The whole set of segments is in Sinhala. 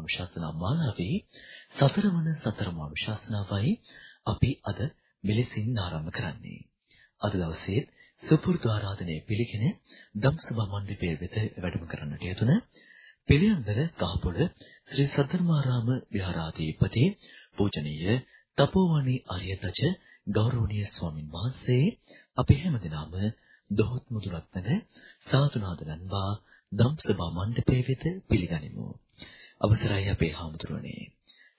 සතරමානුශාසනා මාලාවේ සතරවන සතරමානුශාසනාවයි අපි අද මෙලෙසින් ආරම්භ කරන්නේ. අද දවසේ සුපුරුදු ආරාධනය පිළිගෙන ධම්සභා මණ්ඩපයේ වෙත වැඩම කරන්නට යෙදුන පිළියන්දර කහපොළ ශ්‍රී සද්ධර්මාරාම විහාරාධිපති පූජනීය තපෝවණී ආර්යදජ ගෞරවනීය ස්වාමින් වහන්සේ අපි හැමදෙනාම දොහොත් මුදුරක් මැද සාතුනාද ගන්වා ධම්සභා මණ්ඩපයේ වෙත පිළිගනිමු. අවසරයි අපේ හාමුදුරනේ.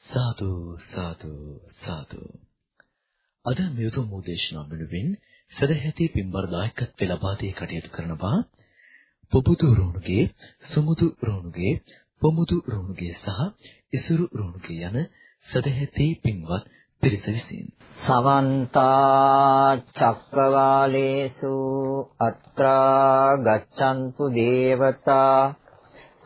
සාදු සාදු සාදු. අද මෙතුම් උදේශනා වෙනුවෙන් සදැහැති පින්බර දායකත්ව ලබා දී කටයුතු කරනවා පොබුදු රුණුගේ සුමුදු රුණුගේ පොමුදු රුණුගේ සහ ඉසුරු රුණුගේ යන සදැහැති පින්වත් පිරිස විසින් සමන්ත චක්කවාලේසු අත්‍රා ගච්ඡන්තු දේවතා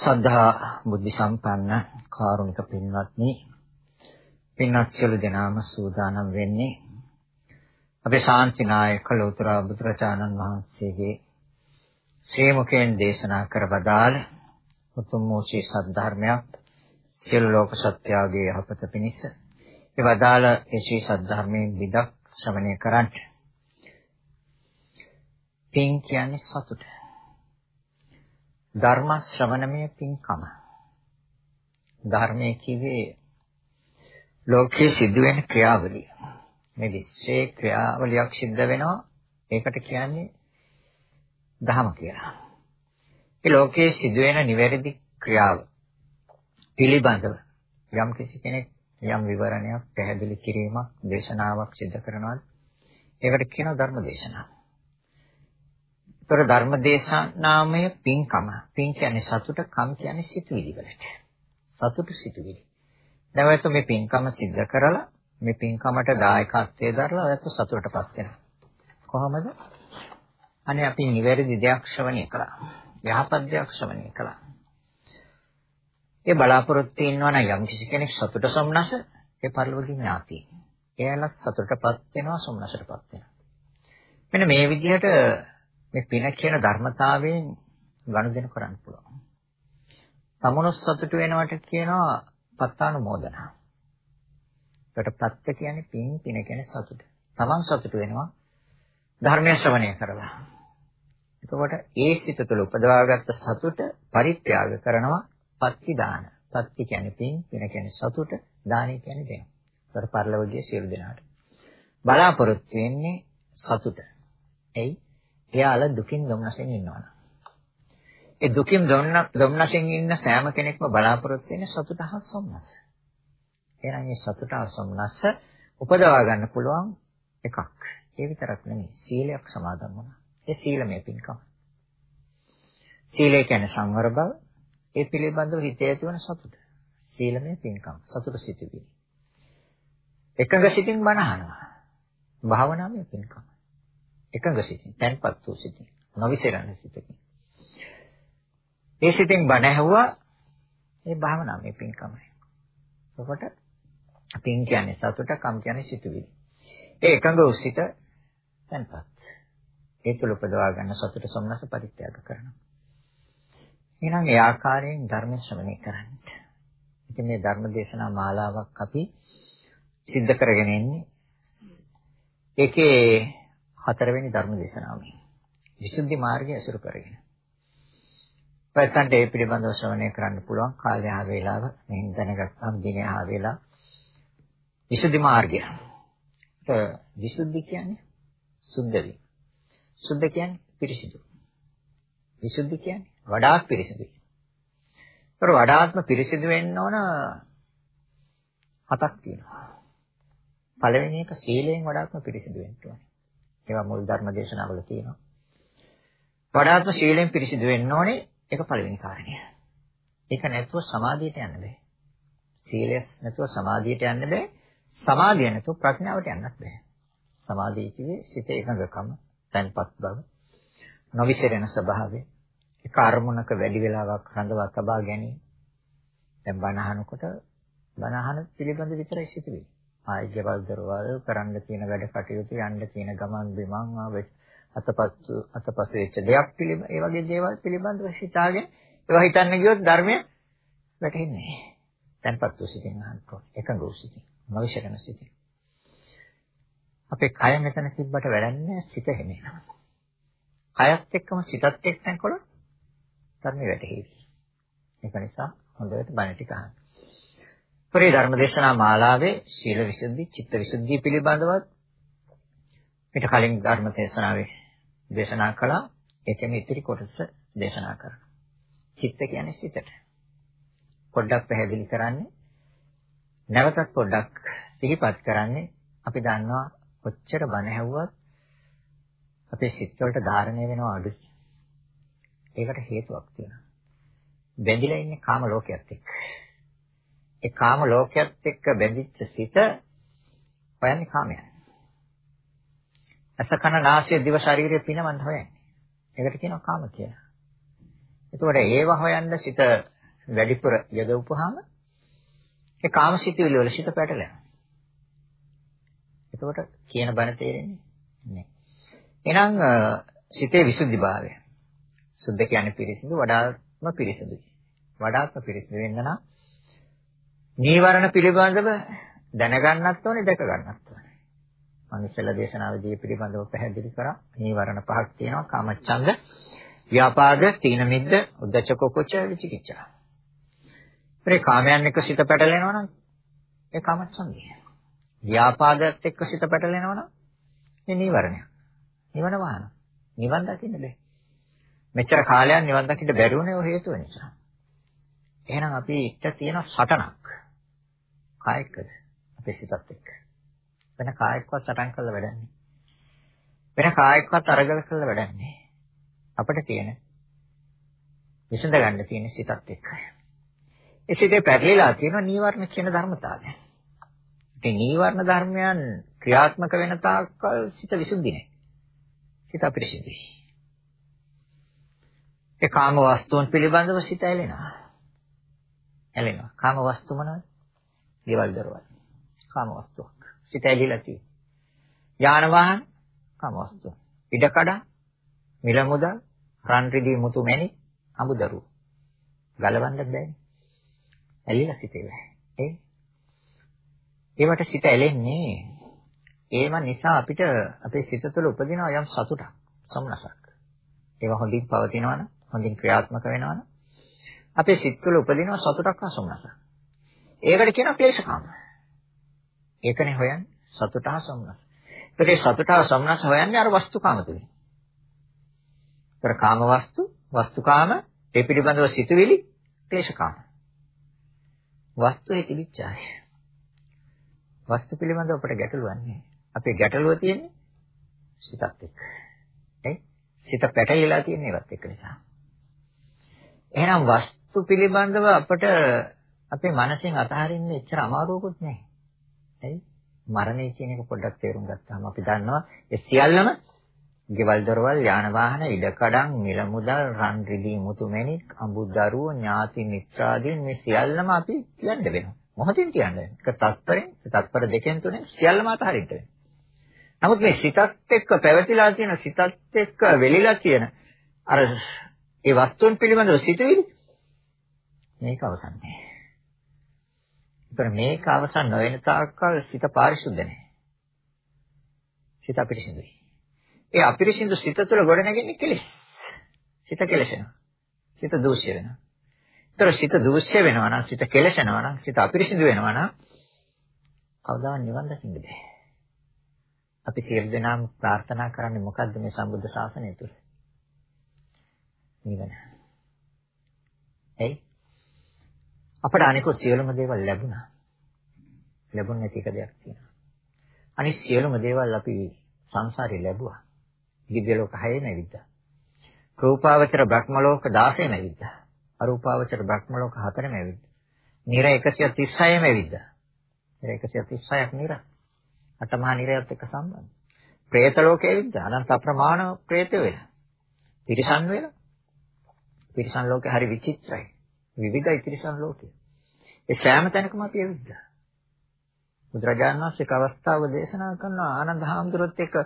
සද්ධා බුද්ධ සම්පන්න කාරුණික පින්වත්නි. පින්වත් සියලු දෙනාම සූදානම් වෙන්නේ අපේ ශාන්තිනායක ලෝතර බුදුරජාණන් වහන්සේගේ ශ්‍රී මුඛයෙන් දේශනා කර වදාළ උතුම් වූ ශ්‍රී සද්ධර්මයක් සියලු ලෝක සත්‍යයේ යහපත පිණිස ඒ වදාළ ඒ ශ්‍රී සද්ධර්මයෙන් විදක් ශ්‍රවණය කරන්ට පින් කියන්නේ සතුට. ධර්ම ශ්‍රවණමය පින්කම ධර්මයේ කිව්වේ ලෝකයේ සිදුවෙන ක්‍රියාවලිය මේ විශ්වයේ ක්‍රියාවලියක් සිද්ධ වෙනවා. ඒකට කියන්නේ ධහම කියලා. ඒ ලෝකයේ සිදුවෙන නිවැරදි ක්‍රියාව පිළිබඳව යම් කිසි කෙනෙක් යම් විවරණයක් පැහැදිලි කිරීමක් දේශනාවක් සිදු කරනවා. ඒකට කියනවා ධර්ම දේශනාව. ඒතර ධර්ම දේශනාමය පින්කම. පින් කියන්නේ සතුට, කම් කියන්නේ සිතුවිලි වලට. සතුට සිතුවිලි. දැන් මේ පින්කම සිද්ධ කරලා මේ පින්කමට දායකත්වයේ දරලා ඔයත් සතුටටපත් වෙනවා. කොහොමද? අනේ අපි නිවැරදි දෙයක් ශ්‍රවණය කළා. යහපත් දෙයක් ශ්‍රවණය කළා. ඒ බලාපොරොත්තු ඉන්නවා නම් යම් කිසි කෙනෙක් සතුට සොම්නස ඒ පරිලෝකීය ඥාතිය. එයාලත් සතුටටපත් වෙනවා සොම්නසටපත් වෙනවා. මෙන්න මේ විදිහට මේ පින කියන ධර්මතාවයෙන් ගනුදෙනු කරන්න පුළුවන්. තමනුත් සතුට වෙනවට කියනවා පත්තානුමෝදනා. ඒකට ප්‍රත්‍ය කියන්නේ පින් පින කියන්නේ සතුට. තමන් සතුට වෙනවා ධර්මය ශ්‍රවණය කරලා. එතකොට ඒ සිත තුළ උපදවාගත්ත සතුට පරිත්‍යාග කරනවා පත්ති දාන. පත්ති කියන්නේ පින්, පින කියන්නේ සතුට, දානය කියන්නේ දෙන. ඒතර පරිලෝකයේ සියලු දෙනාට. බලාපොරොත්තු වෙන්නේ සතුට. එයි එයාලා දුකින් දුම්නසෙන් ඉන්නවනේ. ඒ දුකින් දුම්නසෙන් ඉන්න සෑම කෙනෙක්ම බලාපොරොත්තු වෙන්නේ සතුට හා සොම්නස. එහෙනම් මේ සතුට අසම්නස්ස උපදවා ගන්න පුළුවන් එකක්. ඒ විතරක් නෙමෙයි සීලයක් සමාදන් වුණා. ඒ සීලමය පින්කම. සීලය කියන්නේ සංවර බව. ඒ පිළිබඳව හිතේ ඇතිවන සතුට. සීලමය පින්කම. සතුට සිටිවිලි. එකඟ සිතින් බණ අහනවා. භාවනාවේ පින්කම. එකඟ සිතින්, තැන්පත් වූ සිතින්, නොවිසරණ සිතකින්. ඒ සිතින් බණ ඇහුවා ඒ භාවනාවේ පින්කමයි. එතකොට පින් කියන්නේ සතුට, කම් කියන්නේ සිතුවිලි. ඒ එකඟ වූ සිත තැන්පත්. ඒ තුළ උපදවා ගන්න සතුට සම්නස පරිත්‍යාග කරනවා. එහෙනම් ඒ ආකාරයෙන් ධර්ම ශ්‍රවණය කරන්න. ඉතින් මේ ධර්ම දේශනා මාලාවක් අපි සිද්ධ කරගෙන ඉන්නේ. ඒකේ හතරවෙනි ධර්ම දේශනාවයි. විසුද්ධි මාර්ගය අසුර කරගෙන. පැත්තන්ට ඒ පිළිබඳව ශ්‍රවණය කරන්න පුළුවන් කාලය ආ වේලාව මෙහෙන් දැනගත්තාම දිනේ ආ වේලා විසුද්ධි මාර්ගය. ඒ විසුද්ධි කියන්නේ සුද්ධ වීම. සුද්ධ කියන්නේ පිරිසිදු. විසුද්ධි කියන්නේ වඩාත් පිරිසිදුයි. ඒතර වඩාත්ම පිරිසිදු වෙන්න ඕන හතක් තියෙනවා. පළවෙනි එක සීලයෙන් වඩාත්ම පිරිසිදු වෙන්න ඕනේ. ඒවා මුල් ධර්ම දේශනාවල තියෙනවා. වඩාත්ම සීලයෙන් පිරිසිදු වෙන්න ඕනේ ඒක පළවෙනි කාරණය. ඒක නැතුව සමාධියට යන්න බෑ. සීලයස් නැතුව සමාධියට යන්න බෑ. සමාධිය නැතුව ප්‍රඥාවට යන්නත් බෑ. සමාධිය කිව්වේ සිත එකඟකම, තන්පත් බව, නොවිසිරෙන ස්වභාවය, එක අරමුණක වැඩි වෙලාවක් රඳවා තබා ගැනීම. දැන් බණ අහනකොට බණ අහන පිළිබඳ විතරයි සිතුවේ. ආයි ගෙවල් දරවල් කරන්න තියෙන වැඩ කටයුතු යන්න තියෙන ගමන් බිමන් ආවෙත් අතපසු අතපසු වෙච්ච දෙයක් පිළිබඳ ඒ වගේ දේවල් පිළිබඳව හිතාගෙන ඒවා හිතන්න ගියොත් ධර්මය වැටහෙන්නේ නැහැ. තන්පත් වූ සිතින් අහන්න එකඟ වූ සිතින් නවිශරණ සිතින්. අපේ කය මෙතන තිබ්බට වැඩන්නේ සිත හැමෙනවා. කයත් එක්කම සිතත් එක්කනකොට ධර්මය වැටහෙවි. ඒක නිසා හොඳට බණ ටික අහන්න. පරි ධර්මදේශනා මාලාවේ සීල විසුද්ධි, චිත්ත විසුද්ධි පිළිබඳවත් ඊට කලින් ධර්ම දේශනාවේ දේශනා කළා. ඒකෙම ඉතිරි කොටස දේශනා කරනවා. චිත්ත කියන්නේ සිතට. පොඩ්ඩක් පැහැදිලි කරන්නේ නැවතත් පොඩ්ඩක් සිහිපත් කරන්නේ අපි දන්නවා කොච්චර බණ ඇහුවත් අපේ සිත් වලට ධාරණය වෙනවා අඩුයි. ඒකට හේතුවක් තියෙනවා. බැඳිලා ඉන්නේ කාම ලෝකයක් එක්ක. ඒ කාම ලෝකයක් එක්ක බැඳිච්ච සිත හොයන්නේ කාමයන්. අස කන නාසය දිව ශරීරය පිනවන්න හොයන්නේ. ඒකට කියනවා කාම කියලා. එතකොට ඒව හොයන්න සිත වැඩිපුර යදවපුවාම ඒ කාම සිතුවිලි වල සිත පැටලෙනවා. එතකොට කියන බණ තේරෙන්නේ නැහැ. එහෙනම් සිතේ විසුද්ධිභාවය. සුද්ධ කියන්නේ පිරිසිදු වඩාත්ම පිරිසිදුයි. වඩාත්ම පිරිසිදු වෙන්න නම් නීවරණ පිළිබඳව දැනගන්නත් ඕනේ දැක ගන්නත් ඕනේ. මම ඉස්සෙල්ලා දේශනාවේදී පිළිබඳව පැහැදිලි කරා. නීවරණ පහක් තියෙනවා. කාමච්ඡන්ද, ව්‍යාපාද, තීන මිද්ද, උද්ධච්ච කුච්ච විචිකිච්ඡා. ඒ කාමයන් එක්ක සිත පැටලෙනවා නම් ඒ කාමච්ඡන්දය. ව්‍යාපාදයට එක්ක සිත පැටලෙනවා නම් ඒ නීවරණය. නිවන වහන. නිවන් දකින්න බෑ. මෙච්චර කාලයක් නිවන් දකින්න බැරි වුණේ ඔය හේතුව නිසා. එහෙනම් අපි එක්ක තියෙන සටනක්. කායකද? අපේ සිතත් එක්ක. වෙන කායකවත් සටන් කරලා වැඩන්නේ. වෙන කායකවත් අරගල කරලා වැඩන්නේ. අපිට තියෙන විසඳ ගන්න තියෙන සිතත් එක්කයි. ඒ සිතේ පැටලිලා තියෙන නීවරණ කියන ධර්මතාවය. ඉතින් නීවරණ ධර්මයන් ක්‍රියාත්මක වෙන තාක්කල් සිත විසුද්ධි නැහැ. සිත අපිරිසිදුයි. ඒ කාම වස්තුන් පිළිබඳව සිත ඇලෙනවා. ඇලෙනවා. කාම වස්තු මොනවද? දේවල් දරවල්. කාම වස්තුවක්. සිත ඇලිලා තියෙනවා. යාන වාහන කාම වස්තු. ඉඩකඩ මිල මුදල් රන් රිදී මුතු මැණි අමුදරු. ගලවන්න බෑනේ. ඇලිලා සිටේ. ඒ ඒවට සිත ඇලෙන්නේ ඒව නිසා අපිට අපේ සිත තුළ උපදින යම් සතුටක් සම්නසක්. ඒවා හොඳින් පවතිනවනම් හොඳින් ක්‍රියාත්මක වෙනවනම් අපේ සිත් තුළ උපදින සතුටක් හා සම්නසක්. ඒකට කියනවා ක්ලේශකාම. ඒකනේ හොයන්නේ සතුට හා සම්නස. ඒකේ සතුට හා සම්නස හොයන්නේ අර වස්තුකාම තුලින්. ඒතර කාම වස්තු, වස්තුකාම, ඒ පිළිබඳව සිතුවිලි ක්ලේශකාම. වස්තුවේ තිබිච්චාය. වස්තු පිළිබඳව අපට ගැටලුවක් නැහැ. අපේ ගැටලුව තියෙන්නේ සිතත් එක්ක. ඒ සිත පැටලිලා තියෙන ඒවත් එක්ක නිසා. එහෙනම් වස්තු පිළිබඳව අපට අපේ මනසෙන් අතහරින්න එච්චර අමාරුවකුත් නැහැ. ඇයි? මරණය කියන එක පොඩ්ඩක් තේරුම් ගත්තාම අපි දන්නවා ඒ සියල්ලම ගෙවල් දොරවල් යාන වාහන ඉඩකඩම් මිල මුදල් රන් රිදී මුතු මැණික් අඹුදරුව ඥාති මිත්‍රාදීන් මේ සියල්ලම අපි කියන්න වෙනවා. මොහොතින් කියන්නේ. එක තත්පරෙන් තත්පර දෙකෙන් තුනෙන් සියල්ලම අතහරින්න වෙනවා. නමුත් මේ සිතත් එක්ක පැවතිලා තියෙන සිතත් එක්ක වෙලිලා තියෙන අර ඒ වස්තුන් පිළිබඳව සිතුවිලි මේක අවසන් නෑ. ඒතර මේක අවසන් නොවන තාක්කල් සිත පාරිශුද්ධ නෑ. සිත අපිරිසිදුයි. ඒ අපිරිසිදු සිත තුළ ගොඩ නැගෙන්නේ කෙලෙස්. සිත කෙලෙසෙනවා. සිත දූෂ්‍ය වෙනවා. ඒතර සිත දූෂ්‍ය වෙනවා නම් සිත කෙලෙසෙනවා නම් සිත අපිරිසිදු වෙනවා නම් කවදාවත් නිවන් දකින්න බෑ. අපි සියලු දෙනාම ප්‍රාර්ථනා කරන්නේ මොකද්ද මේ සම්බුද්ධ ශාසනය තුළ? නිවන. එයි අපට අනිකුත් සියලුම දේවල් ලැබුණා. ලැබුණ නැති එක දෙයක් තියෙනවා. අනිත් සියලුම දේවල් අපි සංසාරේ ලැබුවා. දිව්‍ය ලෝක 6 නැවිද්දා. රූපාවචර බ්‍රහ්ම ලෝක 16 නැවිද්දා. අරූපාවචර බ්‍රහ්ම ලෝක 4 නැවිද්දා. නිර 136 නැවිද්දා. නිර 136ක් නිර. අටමහා නිරයත් එක්ක සම්බන්ධ. പ്രേත ලෝකයේ විද්දා අනන්ත අප්‍රමාණ പ്രേත වෙලා. තිරිසන් වෙලා. තිරිසන් ලෝකේ හරි විචිත්‍රයි. විවිධයි තිරිසන් ලෝකේ. ඒ සෑම තැනකම අපි ඇවිද්දා. බුදුරජාණන් වහන්සේ එක් අවස්ථාවක දේශනා කරනවා ආනන්ද හාමුදුරුවොත් එක්ක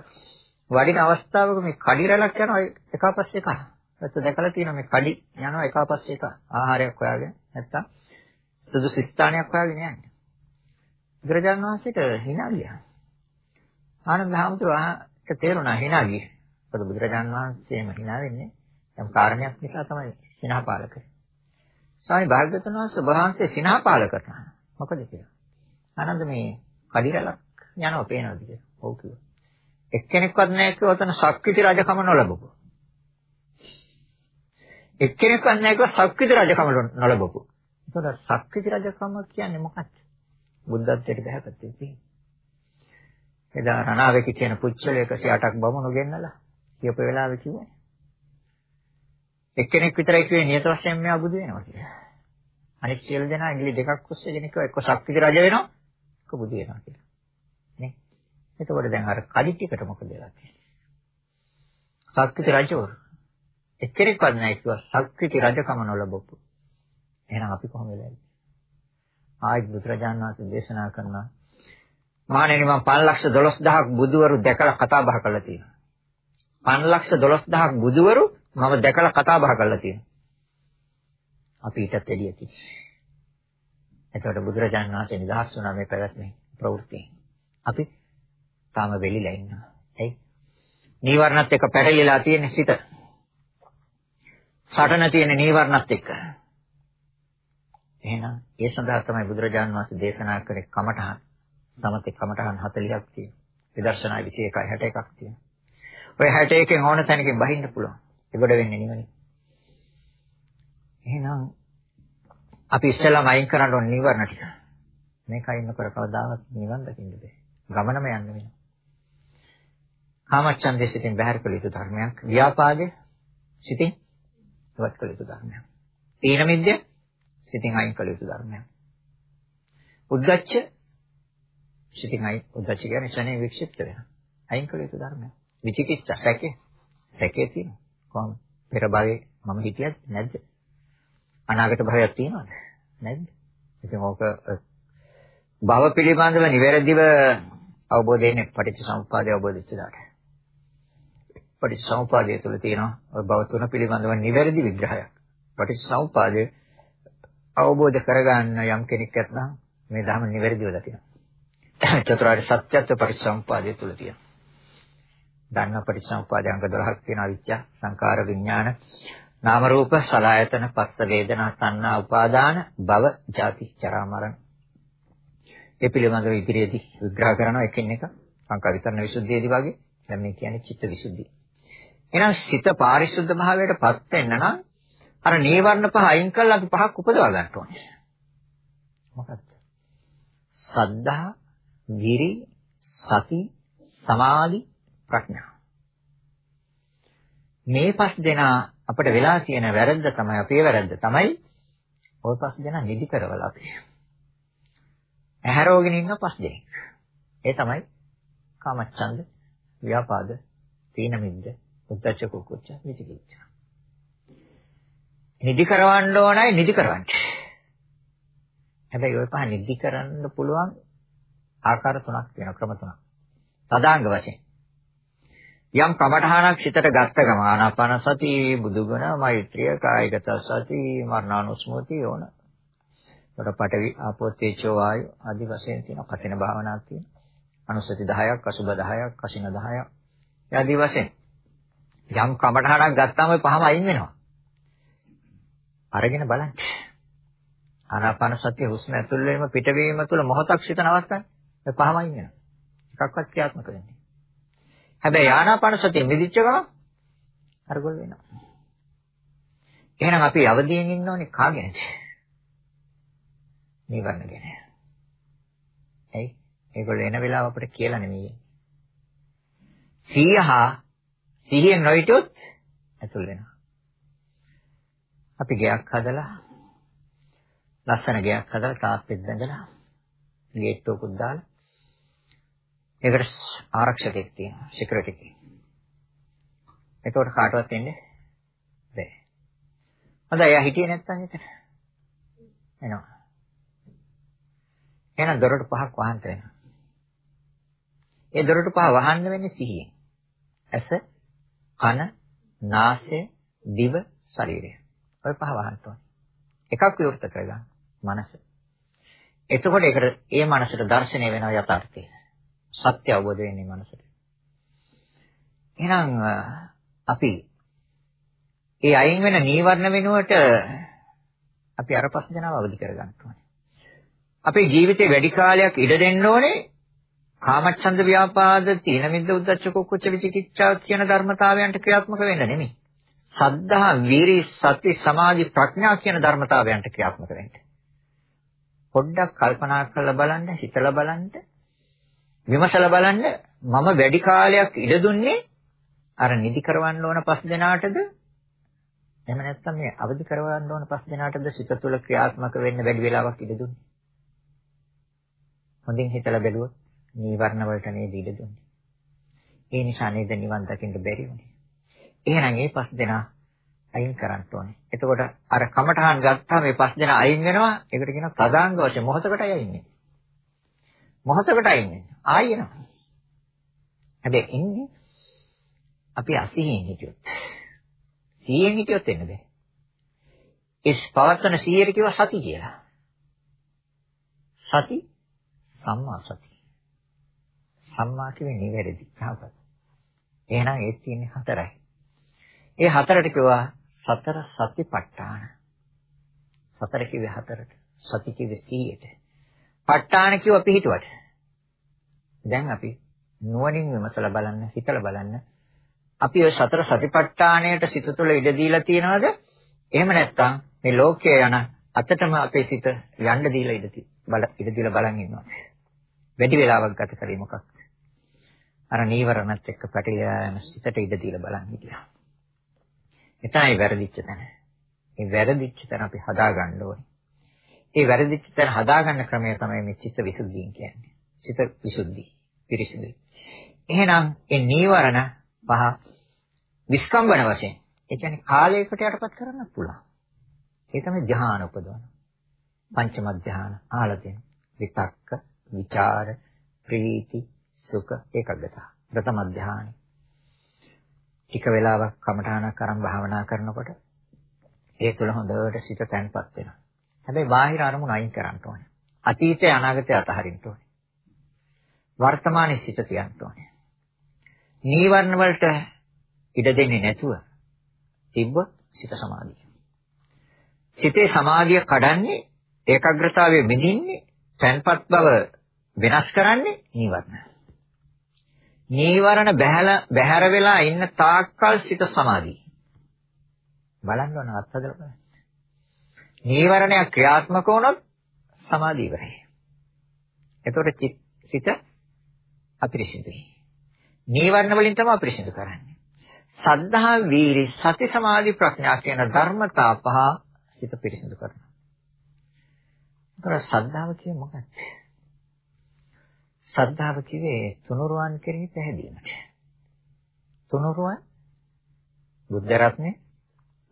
වඩින අවස්ථාවක මේ කඩි රැලක් යනවා එකපස්සේ එක. ඒත් දැකලා තියෙනවා මේ කඩි යනවා එකපස්සේ එක. ආහාරයක් හොයාගෙන නැත්තම් සුදුසු ස්ථානයක් හොයාගෙන යන්නේ. බුදුරජාණන් වහන්සේට hina ගියා. ආනන්ද හාමුදුරුවෝ තේරුණා hina ගියේ. ඒත් බුදුරජාණන් වහන්සේම hina වෙන්නේ යම් කාරණයක් නිසා තමයි සිනහ පාල කරේ. ස්වාමී භාග්‍යවතුන් වහන්සේ වහන්සේ සිනහ පාල කරනවා. මොකද කියලා? ආනන්ද මේ කඩිරලක් යනවා පේනවාද කියලා. ඔව් කිව්වා. එක්කෙනෙක්වත් නැහැ කිව්වා තන ශක්විති රජකම නොලබපු. එක්කෙනෙක්වත් නැහැ කිව්වා ශක්විති රජකම නොලබපු. ඒතකොට ශක්විති රජකම කියන්නේ මොකක්ද? බුද්ධත්වයට බහැපත්තේ තියෙන්නේ. එදා රණාවේක කියන පුච්චල 108ක් බමුණු ගෙන්නලා කියපු වෙලාවේ කිව්වේ. එක්කෙනෙක් විතරයි කිව්වේ නියත වශයෙන් මෙයා බුදු වෙනවා කියලා. අනිත් සියලු දෙනා ඉංග්‍රීසි දෙකක් ඔස්සේ කෙනෙක් එක්ක ශක්තික රජ වෙනවා එක්ක බුදු වෙනවා කියලා. නේ? එතකොට දැන් අර කඩි ටිකට මොකද වෙලා තියෙන්නේ? ශක්තික රජවරු එක්කෙනෙක්වත් නැහැ කිව්වා ශක්තික රජකම නොලබපු. එහෙනම් අපි කොහොමද වෙන්නේ? ආයි බුදුරජාණන් වහන්සේ දේශනා කරනවා මහණෙනි මම 512000ක් බුදුවරු දැකලා කතා බහ කරලා තියෙනවා. 512000ක් බුදුවරු මම දැකලා කතා බහ කරලා තියෙනවා. අපි ඊටත් එළිය තියෙනවා. එතකොට බුදුරජාණන් වහන්සේ නිදහස් වුණා මේ පැවැත්මේ ප්‍රවෘත්තියෙන්. අපි තාම වෙලිලා ඉන්නවා. එයි. නීවරණත් එක්ක පැටලිලා තියෙන සිත. සටන තියෙන නීවරණත් එක්ක. එහෙනම් ඒ සඳහා තමයි බුදුරජාණන් වහන්සේ දේශනා කරේ කමඨහන්. සමතේ කමඨහන් 40ක් තියෙනවා. විදර්ශනා 21යි 61ක් තියෙනවා. ඔය 61කින් ඕන තැනකින් බහින්න පුළුවන්. ඒකට වෙන්නේ නෙමෙයි. එහෙනම් අපි ඉස්සෙල්ලාම අයින් කරන්න ඕන නිවර්ණ ටික. මේක අයින් නොකර කවදාවත් නිවන් දකින්න බෑ. ගමනම යන්න වෙනවා. කාමච්ඡන්දේ සිටින් බැහැර කළ යුතු ධර්මයක්. ව්‍යාපාදේ සිටින් ඉවත් කළ යුතු ධර්මයක්. තීන මිද්‍ය සිටින් අයින් කළ යුතු ධර්මයක්. උද්දච්ච සිටින් අයින් උද්දච්ච කියන්නේ ශනේ වික්ෂිප්ත වෙනවා. අයින් කළ යුතු ධර්මයක්. විචිකිච්ඡා සැකේ සැකේ තියෙනවා. කොහොමද? පෙර භවයේ මම හිටියද නැද්ද? අනාගත භවයක් තියෙනවද? නැද්ද? ඉතින් ඕක භව පිළිබඳව නිවැරදිව අවබෝධයෙන් පටිච්චසමුප්පාදය අවබෝධ වෙච්චදාට. පටිච්චසමුප්පාදය තුළ තියෙනවා ඔය භව තුන පිළිබඳව නිවැරදි විග්‍රහයක්. පටිච්චසමුප්පාදය අවබෝධ කරගන්න යම් කෙනෙක් නැත්නම් මේ ධර්ම නිවැරදිව දකිනවා. චතුරාර්ය සත්‍යත්ව පටිච්චසමුප්පාදය තුළ තියෙනවා. දන්න පටිච්චසමුප්පාදය අංග 12ක් තියෙනවා විච්ඡ සංකාර විඥාන නාම රූප සලආයතන පස්ස වේදනා සංනා උපාදාන භව ජාති ජරා මරණ ඒ පිළිබඳව ඉදිරියේදී විග්‍රහ කරනවා එකින් එක සංකා විතරණ විසුද්ධියේදී වගේ දැන් මේ කියන්නේ චිත්ත විසුද්ධිය. එහෙනම් සිත පාරිශුද්ධ භාවයටපත් වෙන්න නම් අර නීවරණ පහ අයින් කරලා අපි පහක් උපදවා ගන්න ඕනේ. මොකක්ද? සද්ධා, විරි, සති, සමාධි, ප්‍රඥා. මේ පස් දෙනා අපිට වෙලා තියෙන වැරද්ද තමයි අපේ වැරද්ද තමයි ওই පස් දෙනා නිදි කරවලා අපි. ඇහැරෝගෙන ඉන්න පස් දෙනෙක්. ඒ තමයි කාමච්ඡන්ද, ව්‍යාපාද, තීන මිද්ද, උද්ධච්ච කුක්කුච්ච, විචිකිච්ඡා. නිදි කරවන්න ඕනයි නිදි කරවන්න. හැබැයි ওই පහ නිදි කරන්න පුළුවන් ආකාර තුනක් තියෙනවා ක්‍රම තුනක්. තදාංග වශයෙන්. යම් කමඨහනක් සිතට ගත්ත ගම ආනාපාන සති බුදුගුණ මෛත්‍රිය කායගත සති මරණානුස්මෘති ඕන. ඒකට පඨවි ආපෝ තේජෝ වායු ආදි වශයෙන් තියෙන කසින භාවනාවක් තියෙනවා. අනුසති 10ක් අසුබ 10ක් කසින 10ක් යදී වශයෙන් යම් කමඨහනක් ගත්තාම ඔය පහම අයින් වෙනවා. අරගෙන බලන්න. ආනාපාන සතිය හුස්ම ඇතුල් වීම පිටවීම තුළ මොහොතක් සිතන අවස්ථාවේ ඔය පහම අයින් වෙනවා. එකක්වත් ක්‍රියාත්මක වෙන්නේ. හැබැයි ආනාපාන සතිය මිදිච්ච ගමන් අරගොල් වෙනවා. එහෙනම් අපි අවදියෙන් ඉන්න ඕනේ කාගෙනද? නිවර්ණ ගැන. ඇයි? ඒගොල්ලෝ එන වෙලාව අපිට කියලා නෙමෙයි. සියහා සිහියෙන් නොහිටියොත් ඇතුල් වෙනවා. අපි ගයක් හදලා ලස්සන ගයක් හදලා තාප්පෙත් බැඳලා ගේට්ටුවකුත් දාලා ඒකට ආරක්ෂකෙක් තියෙනවා සිකියුරිටි කෙනෙක්. එතකොට කාටවත් එන්නේ බැහැ. හොඳයි එයා හිටියේ නැත්තම් එතන. එනවා. එහෙනම් දොරටු පහක් වහන්න වෙනවා. ඒ දොරටු පහ වහන්න වෙන්නේ සිහියෙන්. ඇස, කන, නාසය, දිව, ශරීරය. ඔය පහ වහන්න ඕනේ. එකක් විවෘත කරගන්න. මනස. එතකොට ඒකට ඒ මනසට දැర్శණය වෙනවා යථාර්ථය. සත්‍ය අවබෝධ වෙන්නේ මනසට. එහෙනම් අපි ඒ අයින් වෙන නීවරණ වෙනුවට අපි අර පස් දෙනාව අවදි කරගන්න ඕනේ. අපේ ජීවිතේ වැඩි කාලයක් ඉඩ දෙන්න ඕනේ කාමච්ඡන්ද ව්‍යාපාද තීන මිද්ද උද්දච්ච කුච්ච විචිකිච්ඡා කියන ධර්මතාවයන්ට ක්‍රියාත්මක වෙන්න නෙමෙයි. සද්ධා, වීරි, සති, සමාධි, ප්‍රඥා කියන ධර්මතාවයන්ට ක්‍රියාත්මක වෙන්න. පොඩ්ඩක් කල්පනා කරලා බලන්න, හිතලා බලන්න, විමසලා බලන්න මම වැඩි කාලයක් ඉඩ දුන්නේ අර නිදි කරවන්න ඕන පස් දෙනාටද එහෙම නැත්නම් මේ අවදි කරවන්න ඕන පස් දෙනාටද සිත තුළ ක්‍රියාත්මක වෙන්න වැඩි වෙලාවක් ඉඩ දුන්නේ. හොඳින් හිතලා බැලුවොත් නීවරණ වලට නේද ඉඩ දුන්නේ. ඒ නිසා නේද නිවන් දකින්න බැරි වුනේ. එහෙනම් මේ පස් දෙනා අයින් කරන්න ඕනේ. එතකොට අර කමඨහන් ගත්තාම මේ පස් දෙනා අයින් වෙනවා. ඒකට කියනවා තදාංග වශයෙන් මොහොතකටයි අයින් වෙන්නේ. මොහොතකට අයින් වෙනවා. ආයෙ එනවා. හැබැයි එන්නේ අපි අසිහින් හිටියොත්. සිහියෙන් හිටියොත් එන්න බෑ. ඒ පවත්තන සිහියට කිව්වා සති කියලා. සති සම්මා සති. සම්මා කියන්නේ නිවැරදි. යහපත්. එහෙනම් ඒ තියෙන්නේ හතරයි. ඒ හතරට කිව්වා සතර සතිපට්ඨාන. සතර කිව්වේ හතරට. සති කිව්වේ සිහියට. ප ဋ ාණ කිව්ව පිළිහිටුවට. දැන් අපි නුවණින් විමසලා බලන්න, හිතලා බලන්න. අපි ඔය සතර සතිපට්ඨාණයට සිත තුළ ඉඩ දීලා තියනවද? එහෙම නැත්නම් මේ ලෝකයේ යන අතටම අපේ සිත යන්න දීලා ඉඩ බල ඉඩ දීලා බලන් ඉන්නවා. වැඩි වෙලාවක් ගත කරේ මොකක්ද? අර නීවරණත් එක්ක පැටලලා යන සිතට ඉඩ දීලා බලන් හිටියා. එතනයි වැරදිච්ච තැන. මේ වැරදිච්ච තැන අපි හදා ගන්න ඕනේ. ඒ වැරදිච්ච තැන හදාගන්න ක්‍රමය තමයි මේ චිත්ත විසුද්ධිය කියන්නේ. චිත්ත විසුද්ධි පිරිසිදුයි. එහෙනම් ඒ නීවරණ පහ විස්කම්බන වශයෙන් ඒ කියන්නේ කාලයකට යටපත් කරන්න පුළුවන්. ඒ තමයි ධ්‍යාන උපදවන. පංචම ධ්‍යාන ආලා තියෙන. විතක්ක, ਵਿਚාර, ප්‍රීති, සුඛ, ඒකග්ගතා. ප්‍රථම ධ්‍යාන. ටික වෙලාවක් කමඨානක් අරන් භාවනා කරනකොට ඒ තුළ හොඳට සිත තැන්පත් වෙනවා. හැබැයි බාහිර අරමුණු අයින් කරන්න ඕනේ. අතීතය අනාගතය අතහරින්න ඕනේ. වර්තමානයේ සිට තියන්න ඕනේ. නීවරණ වලට ඉඩ දෙන්නේ නැතුව තිබ්බොත් සිත සමාධිය. සිතේ සමාධිය කඩන්නේ ඒකාග්‍රතාවයේ මිදින්නේ තන්පත් බව වෙනස් කරන්නේ නීවරණ. නීවරණ බහැලා බහැර වෙලා ඉන්න තාක්කල් සිත සමාධිය. බලන්න ඕන අත්හදලා බලන්න. නීවරණය ක්‍රියාත්මක වුණොත් සමාධිය ඉවරයි. එතකොට සිත අපිරිසිදුයි. නීවරණ වලින් තමයි අපිරිසිදු කරන්නේ. සද්ධා, වීරි, සති, සමාධි, ප්‍රඥා කියන ධර්මතා පහ සිත පිරිසිදු කරනවා. ඒතර සද්ධාව කියන්නේ මොකක්ද? සද්ධාව කියේ තුනුරුවන් කෙරෙහි පැහැදීමට. තුනුරුවන් බුද්ධ රත්නය,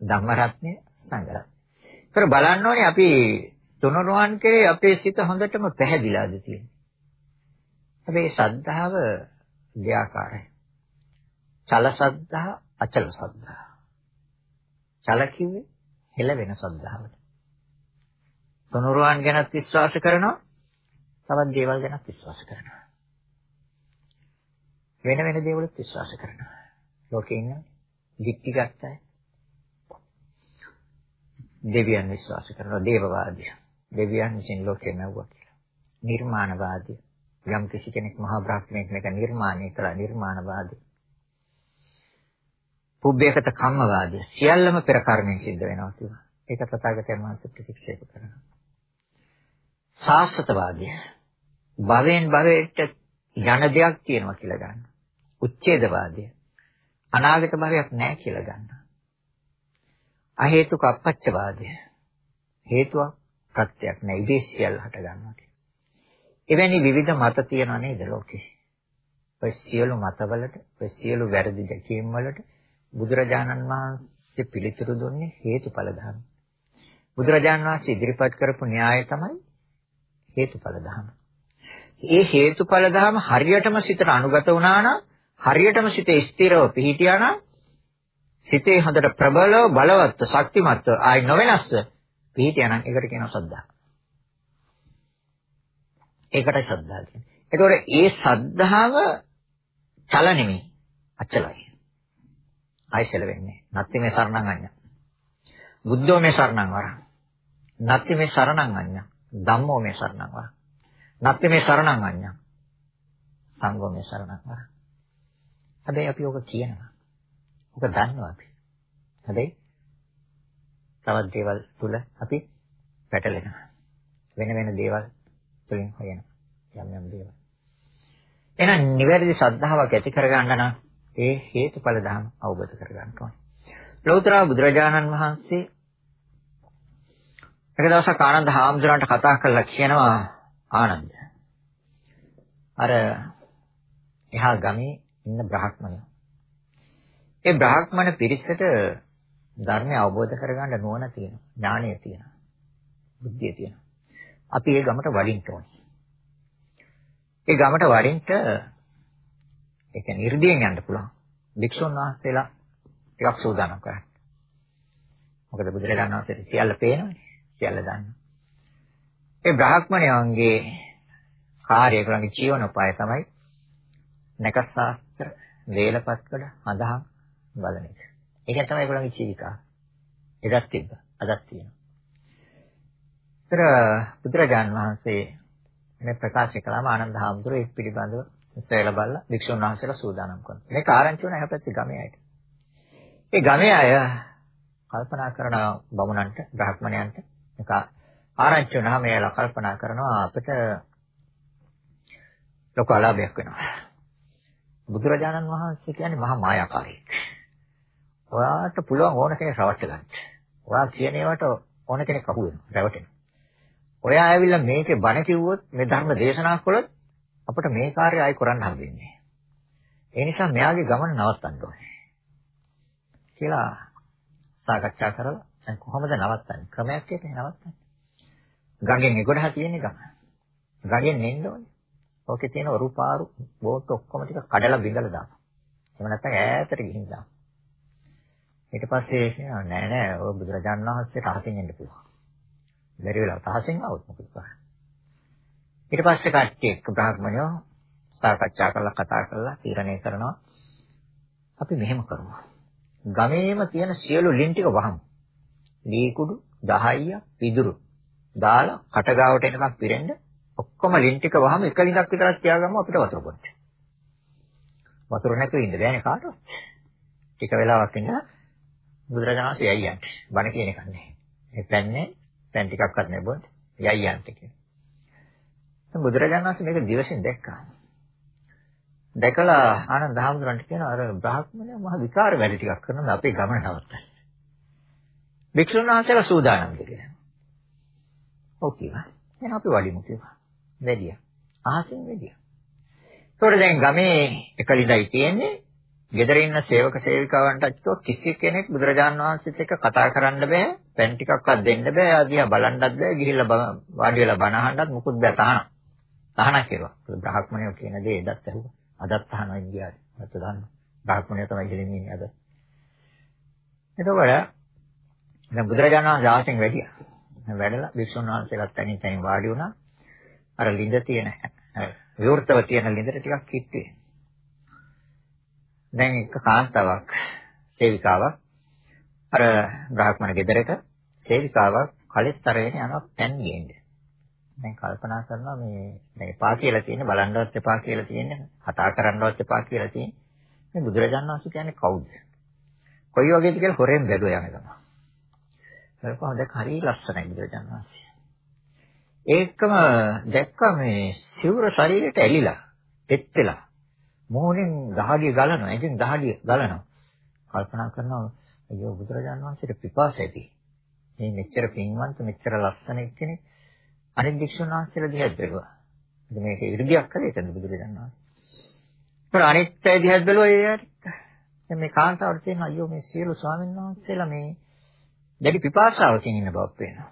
ධම්ම රත්නය, සංඝ රත්නය. ඒතර බලන්න ඕනේ අපි තුනුරුවන් කෙරේ අපේ සිත හොඳටම පැහැදිලාද තියෙන්නේ. හැබැයි ශ්‍රද්ධාව දෙආකාරයි. චල ශ්‍රද්ධා, අචල ශ්‍රද්ධා. චල කිව්වේ හෙළවෙන ශ්‍රද්ධාවට. තුනුරුවන් ගැනත් විශ්වාස කරනවා, තවත් දේවල් ගැනත් විශ්වාස කරනවා. වෙන වෙන දේවලුත් විශ්වාස කරනවා. ලෝකේ ඉන්න දික්ටි ගත්තයි. දෙවියන් විශ්වාස කරනවා දේවවාදී. දෙවියන් විසින් ලෝකේ නැවුවා කියලා. නිර්මාණවාදී. යම් කිසි කෙනෙක් මහා බ්‍රහ්මණයෙක් මේක නිර්මාණය කළා නිර්මාණවාදී. පුබ්බේකත කම්මවාදී. සියල්ලම පෙර කර්මයෙන් සිද්ධ වෙනවා කියලා. ඒක තථාගතයන් වහන්සේ ප්‍රතික්ෂේප කරනවා. සාස්වතවාදී. භවෙන් භවයට යන දෙයක් තියෙනවා කියලා ගන්නවා. උච්ඡේදවාදී. අනාගත භවයක් නැහැ කියලා ගන්නවා. අහේතුක අපච්චවාදය. හේතුවක් ප්‍රත්‍යක් නැහැ. ඉදේශයල් හට ගන්නවා. එවැනි විවිධ මත තියෙනවා නේද ලෝකේ? ඔය සියලු මතවලට, ඔය සියලු වැරදි දැකීම් වලට බුදුරජාණන් වහන්සේ පිළිතුරු දුන්නේ හේතුඵල ධර්ම. බුදුරජාණන් වහන්සේ ඉදිරිපත් කරපු න්‍යාය තමයි හේතුඵල ධර්ම. ඒ හේතුඵල ධර්ම හරියටම සිතට අනුගත වුණා නම් හරියටම සිතේ ස්ථිරව පිහිටියා නම් සිතේ හොඳට ප්‍රබලව බලවත්ව ශක්තිමත්ව ආයි නොවෙනස්ව පිහිටියා නම් ඒකට කියනවා සද්ධා. ඒකටයි සද්ධා කියන්නේ. ඒතකොට ඒ සද්ධාව චල නෙමෙයි අචලයි. ආයිසල වෙන්නේ. නැත්නම් මේ සරණං අඤ්ඤ. බුද්ධෝ මේ සරණං වරං. නැත්නම් මේ සරණං අඤ්ඤ. ධම්මෝ මේ සරණං වරං. නැත්නම් මේ සරණං අඤ්ඤ. සංඝෝ මේ සරණං වරං. හැබැයි අපි ඔක කියනවා. ඔක දන්නවා අපි. හැබැයි තවත් දේවල් තුල අපි පැටලෙනවා. වෙන වෙන දේවල් තුලින් හොයනවා. යම් යම් දේවල්. එහෙනම් නිවැරදි ශ්‍රද්ධාවක් ඇති කරගන්න නම් ඒ හේතුඵල ධර්ම අවබෝධ කරගන්න ඕනේ. ලෞතර බුදුරජාණන් වහන්සේ එක දවසක් ආනන්ද හාමුදුරන්ට කතා කරලා කියනවා ආනන්ද අර එහා ගමේ ඉන්න බ්‍රාහ්මණයෝ ඒ බ්‍රාහ්මණ පිරිසට ධර්මය අවබෝධ කරගන්න නුවණ තියෙනවා. ඥාණය තියෙනවා. බුද්ධිය තියෙනවා. අපි ඒ ගමට වඩින්න ඕනේ. ඒ ගමට වඩින්න ඒ කියන්නේ 이르දියෙන් යන්න පුළුවන්. භික්ෂුන් වහන්සේලා ටිකක් සූදානම් කරන්න. මොකද බුදුරජාණන් වහන්සේට සියල්ල පේනවනේ. සියල්ල දන්නවා. ඒ බ්‍රාහ්මණයන්ගේ කාර්යය කරන්නේ ජීවනෝපාය තමයි නකස්සාස්ත්‍ර, වේලපත්කඩ, අදහම් බලන එක. ඒක තමයි ඒගොල්ලන්ගේ ජීවිකාව. එදත් තිබ්බ. අදත් තියෙනවා. ඒතර බුදුරජාන් වහන්සේ මේ ප්‍රකාශ කළාම ආනන්ද හාමුදුරුවෝ ඒක පිළිබඳව සොයලා බලලා වික්ෂුන් වහන්සේලා සූදානම් කරනවා. මේක ආරංචි වුණා හැපැත්තේ ගමේ අයට. ඒ ගමේ අය කල්පනා කරන බමුණන්ට, බ්‍රාහ්මණයන්ට මේක ආරංචි වුණාම එයාලා කල්පනා කරනවා අපිට ලොකු අලාභයක් වෙනවා. බුදුරජාණන් වහන්සේ කියන්නේ මහා මායාකාරී. ඔයාට පුළුවන් ඕන කෙනෙක් රවට්ට ගන්න. ඔයා කියන ඒවාට ඕන කෙනෙක් අහු වෙනවා, රැවටෙනවා. ඔයා ඇවිල්ලා මේකේ බණ කිව්වොත් මේ ධර්ම දේශනා කළොත් අපිට මේ කාර්යය ආයි කරන්න හම්බෙන්නේ. ඒ නිසා මෙයාගේ ගමන නවත්තන්න ඕනේ. කියලා සාකච්ඡා කරලා දැන් කොහොමද නවත්තන්නේ? ක්‍රමයක් එක නවත්තන්නේ. ගඟෙන් එගොඩහ තියෙන ගම. ගඟෙන් එන්න ඕනේ. ඕකේ තියෙන වරුපාරු බෝට් ඔක්කොම ටික කඩලා බිඳලා දානවා. එහෙම නැත්නම් ඈතට ගිහින් දානවා. ඊට පස්සේ කියනවා නෑ නෑ ඔය බුදුරජාණන් වහන්සේට අහසින් එන්න පුළුවන්. බැරි වෙලාවට අහසින් આવොත් මොකද කරන්නේ? ඊට පස්සේ කට්ටිය එක්ක බ්‍රාහ්මණයෝ සාකච්ඡා කරලා කතා කරලා තීරණය කරනවා අපි මෙහෙම කරමු. ගමේම තියෙන සියලු ලින් ටික වහමු. ලීකුඩු 10ක් පිදුරු දාලා කටගාවට එනකම් පිරෙන්න ඔක්කොම ලින් ටික වහම එක ලින්ක් විතරක් තියාගමු අපිට වතුර බොන්න. වතුර නැතුව ඉන්න බෑනේ කාටවත්. ටික වෙලාවක් ඉඳලා බුදුරජාණන් වහන්සේ යයියන්ට බණ කියන එක නෑ. මේ පැන්නේ පැන් ටිකක්වත් නෙබොත් යයියන්ට කියන. දැන් බුදුරජාණන් වහන්සේ මේක දිවසින් දැක්කා. දැකලා ආනන්ද හාමුදුරන්ට කියනවා අර බ්‍රාහ්මණය මහ විකාර වැඩ ටිකක් කරනවා අපේ ගමන නවත්තන්න. භික්ෂුන් වහන්සේලා සූදානම්ද කියලා. ඔව් කිව්වා. එහෙනම් අපි වඩිමු කිව්වා. වැඩියා. ආසෙන් වැඩියා. ඒතකොට දැන් ගමේ එකලිදයි තියෙන්නේ ගෙදර ඉන්න සේවක සේවිකාවන්ට කිව්වා කිසි කෙනෙක් බුදුරජාන් වහන්සේත් එක්ක කතා කරන්න බෑ, පෙන් ටිකක්වත් දෙන්න බෑ, ආදියා බලන්නත් බෑ, ගිහිල්ලා වාඩි වෙලා බණ අහන්නත් මුකුත් බෑ තහනම්. තහනම් කෙරුවා. බ්‍රාහ්මණයෝ කියන දේ එදත් ඇහුවා. අදත් තහනවා ඉන්දියාවේ. අත දාන්න. බ්‍රාහ්මණයෝ තමයි ගෙලින් ඉන්නේ අද. එතකොට දැන් බුදුරජාණන් වහන්සේ ආසෙන් වැඩියා. වැඩලා වික්ෂුන් වහන්සේලාත් තනින් තනින් වාඩි වුණා. අර ලිඳ තියෙන විවෘතව තියෙන ලිඳට ටිකක් කිට්ටුවේ. දැන් එක කාන්තාවක් සේවිකාවක් අර බ්‍රාහ්මණ ගෙදරක සේවිකාවක් කලිත් අරගෙන යනවා පෑන් ගේන්නේ. දැන් කල්පනා කරනවා මේ දැන් එපා කියලා තියෙන බලන්නවත් එපා කියලා තියෙන කතා කරන්නවත් එපා කියලා තියෙන මේ බුදුරජාණන් වහන්සේ කියන්නේ කවුද? කොයි වගේද කියලා හොරෙන් බැලුවා යන ගම. බලපුවම දැන් හරිය ලස්සනයි බුදුරජාණන් වහන්සේ. ඒකම දැක්ක මේ සිවුර ශරීරයට ඇලිලා, පෙත් වෙලා, මෝහෙන් දහඩිය ගලනවා. ඉතින් දහඩිය ගලනවා. කල්පනා කරනවා අයියෝ බුදුරජාණන් වහන්සේට පිපාස ඇති. මේ මෙච්චර පින්වන්ත මෙච්චර ලස්සන එක්කෙනෙක් අනිත් භික්ෂුන් වහන්සේලා දිහා බැලුවා. ඉතින් මේක ඉර්ධියක් කරේ එතන බුදුරජාණන් වහන්සේ. ඊට අනිත් අය දිහා බැලුවා එයාට. දැන් මේ කාන්තාවට තියෙන අයියෝ මේ සියලු ස්වාමීන් වහන්සේලා මේ දැඩි පිපාසාවකින් ඉන්න බව පේනවා.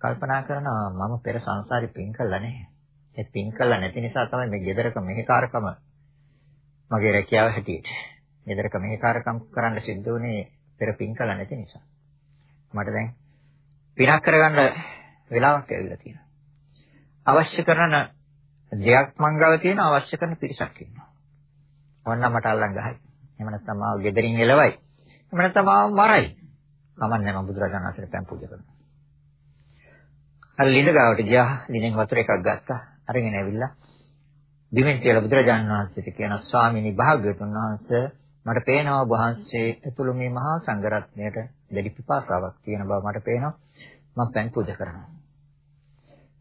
කල්පනා කරනවා මම පෙර සංසාරේ පින් කළා නැහැ. ඒ පින් කළා නැති නිසා තමයි මේ ගෙදරක මෙහෙකාරකම මගේ රැකියාව හැටියට. ගෙදරක මෙහෙකාරකම් කරන්න සිද්ධ වුණේ පෙර පින් කළා නැති නිසා. මට දැන් පිනක් කරගන්න වෙලාවක් ඇවිල්ලා තියෙනවා. අවශ්‍ය කරන දෙයක් මංගව තියෙන අවශ්‍ය කරන පිරිසක් ඉන්නවා. ඕන්න මට අල්ලන් ගහයි. එහෙම නැත්නම් මාව ගෙදරින් එලවයි. එහෙම නැත්නම් මාව මරයි. කමන්නේ මම බුදුරජාණන් වහන්සේට පෑන් පූජා කරනවා. අර ලිඳ ගාවට ගියා. ලිඳෙන් වතුර එකක් ගත්තා. අරගෙන ඇවිල්ලා බිමෙන් කියලා බුදුරජාණන් වහන්සේට කියන ස්වාමීනි භාග්‍යවතුන් වහන්සේ මට පේනවා වහන්සේ ඇතුළු මේ මහා සංඝරත්නයට දෙවි පිපාසාවක් තියෙන බව මට පේනවා. මම පෑන් පූජා කරනවා.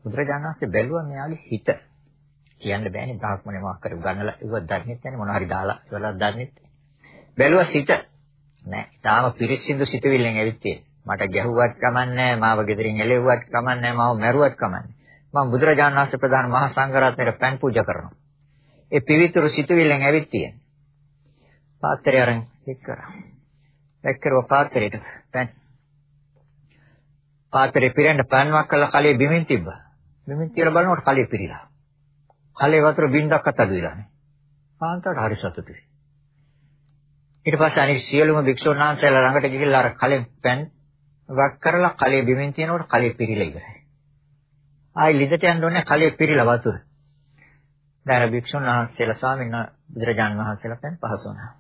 බුදුරජාණන් වහන්සේ බැලුවා මෙයාගේ හිත. කියන්න බෑනේ බ්‍රාහ්මණය මොකක් කර ගන්නලා ඉව දන්නේ නැහැ මොනවා හරි දාලා ඉවලා දන්නේ බැලුවා සිත නෑ තාම පිරිසිදු සිතවිල්ලෙන් ඇවිත් මට ගැහුවත් කමන්නේ මාව ගෙදරින් එළෙව්වත් කමන්නේ මාව මැරුවත් කමන්නේ මම බුදුරජාණන් වහන්සේ ප්‍රධාන මහා සංඝරත්නයට පෑන් පූජා කරනවා ඒ පිවිතුරු සිතවිල්ලෙන් ඇවිත් තියෙන පාත්‍රය අරන් එක් කරා එක්කරව පාත්‍රයට පෑන් පාත්‍රේ පිරෙන්න පෑන්වක් කළා කලේ බිමින් තිබ්බා බිමින් තියලා බලනකොට කලේ පිරීලා කලේ වතුර බින්දක් අත අදුවිලා නේ. කාන්තාවට හරි සතුටුයි. ඊට පස්සේ අනිත් සියලුම භික්ෂුන් වහන්සේලා ළඟට ගිහිල්ලා අර කලෙන් පෑන් වක් කරලා කලේ බිමින් තියනකොට කලේ පිරීලා ඉවරයි. ආයි ලිදට යන්න ඕනේ කලේ පිරීලා වතුර. දැන් භික්ෂුන් වහන්සේලා ස්වාමීන් බුදුරජාන් වහන්සේලා පෑන් පහසු වුණා.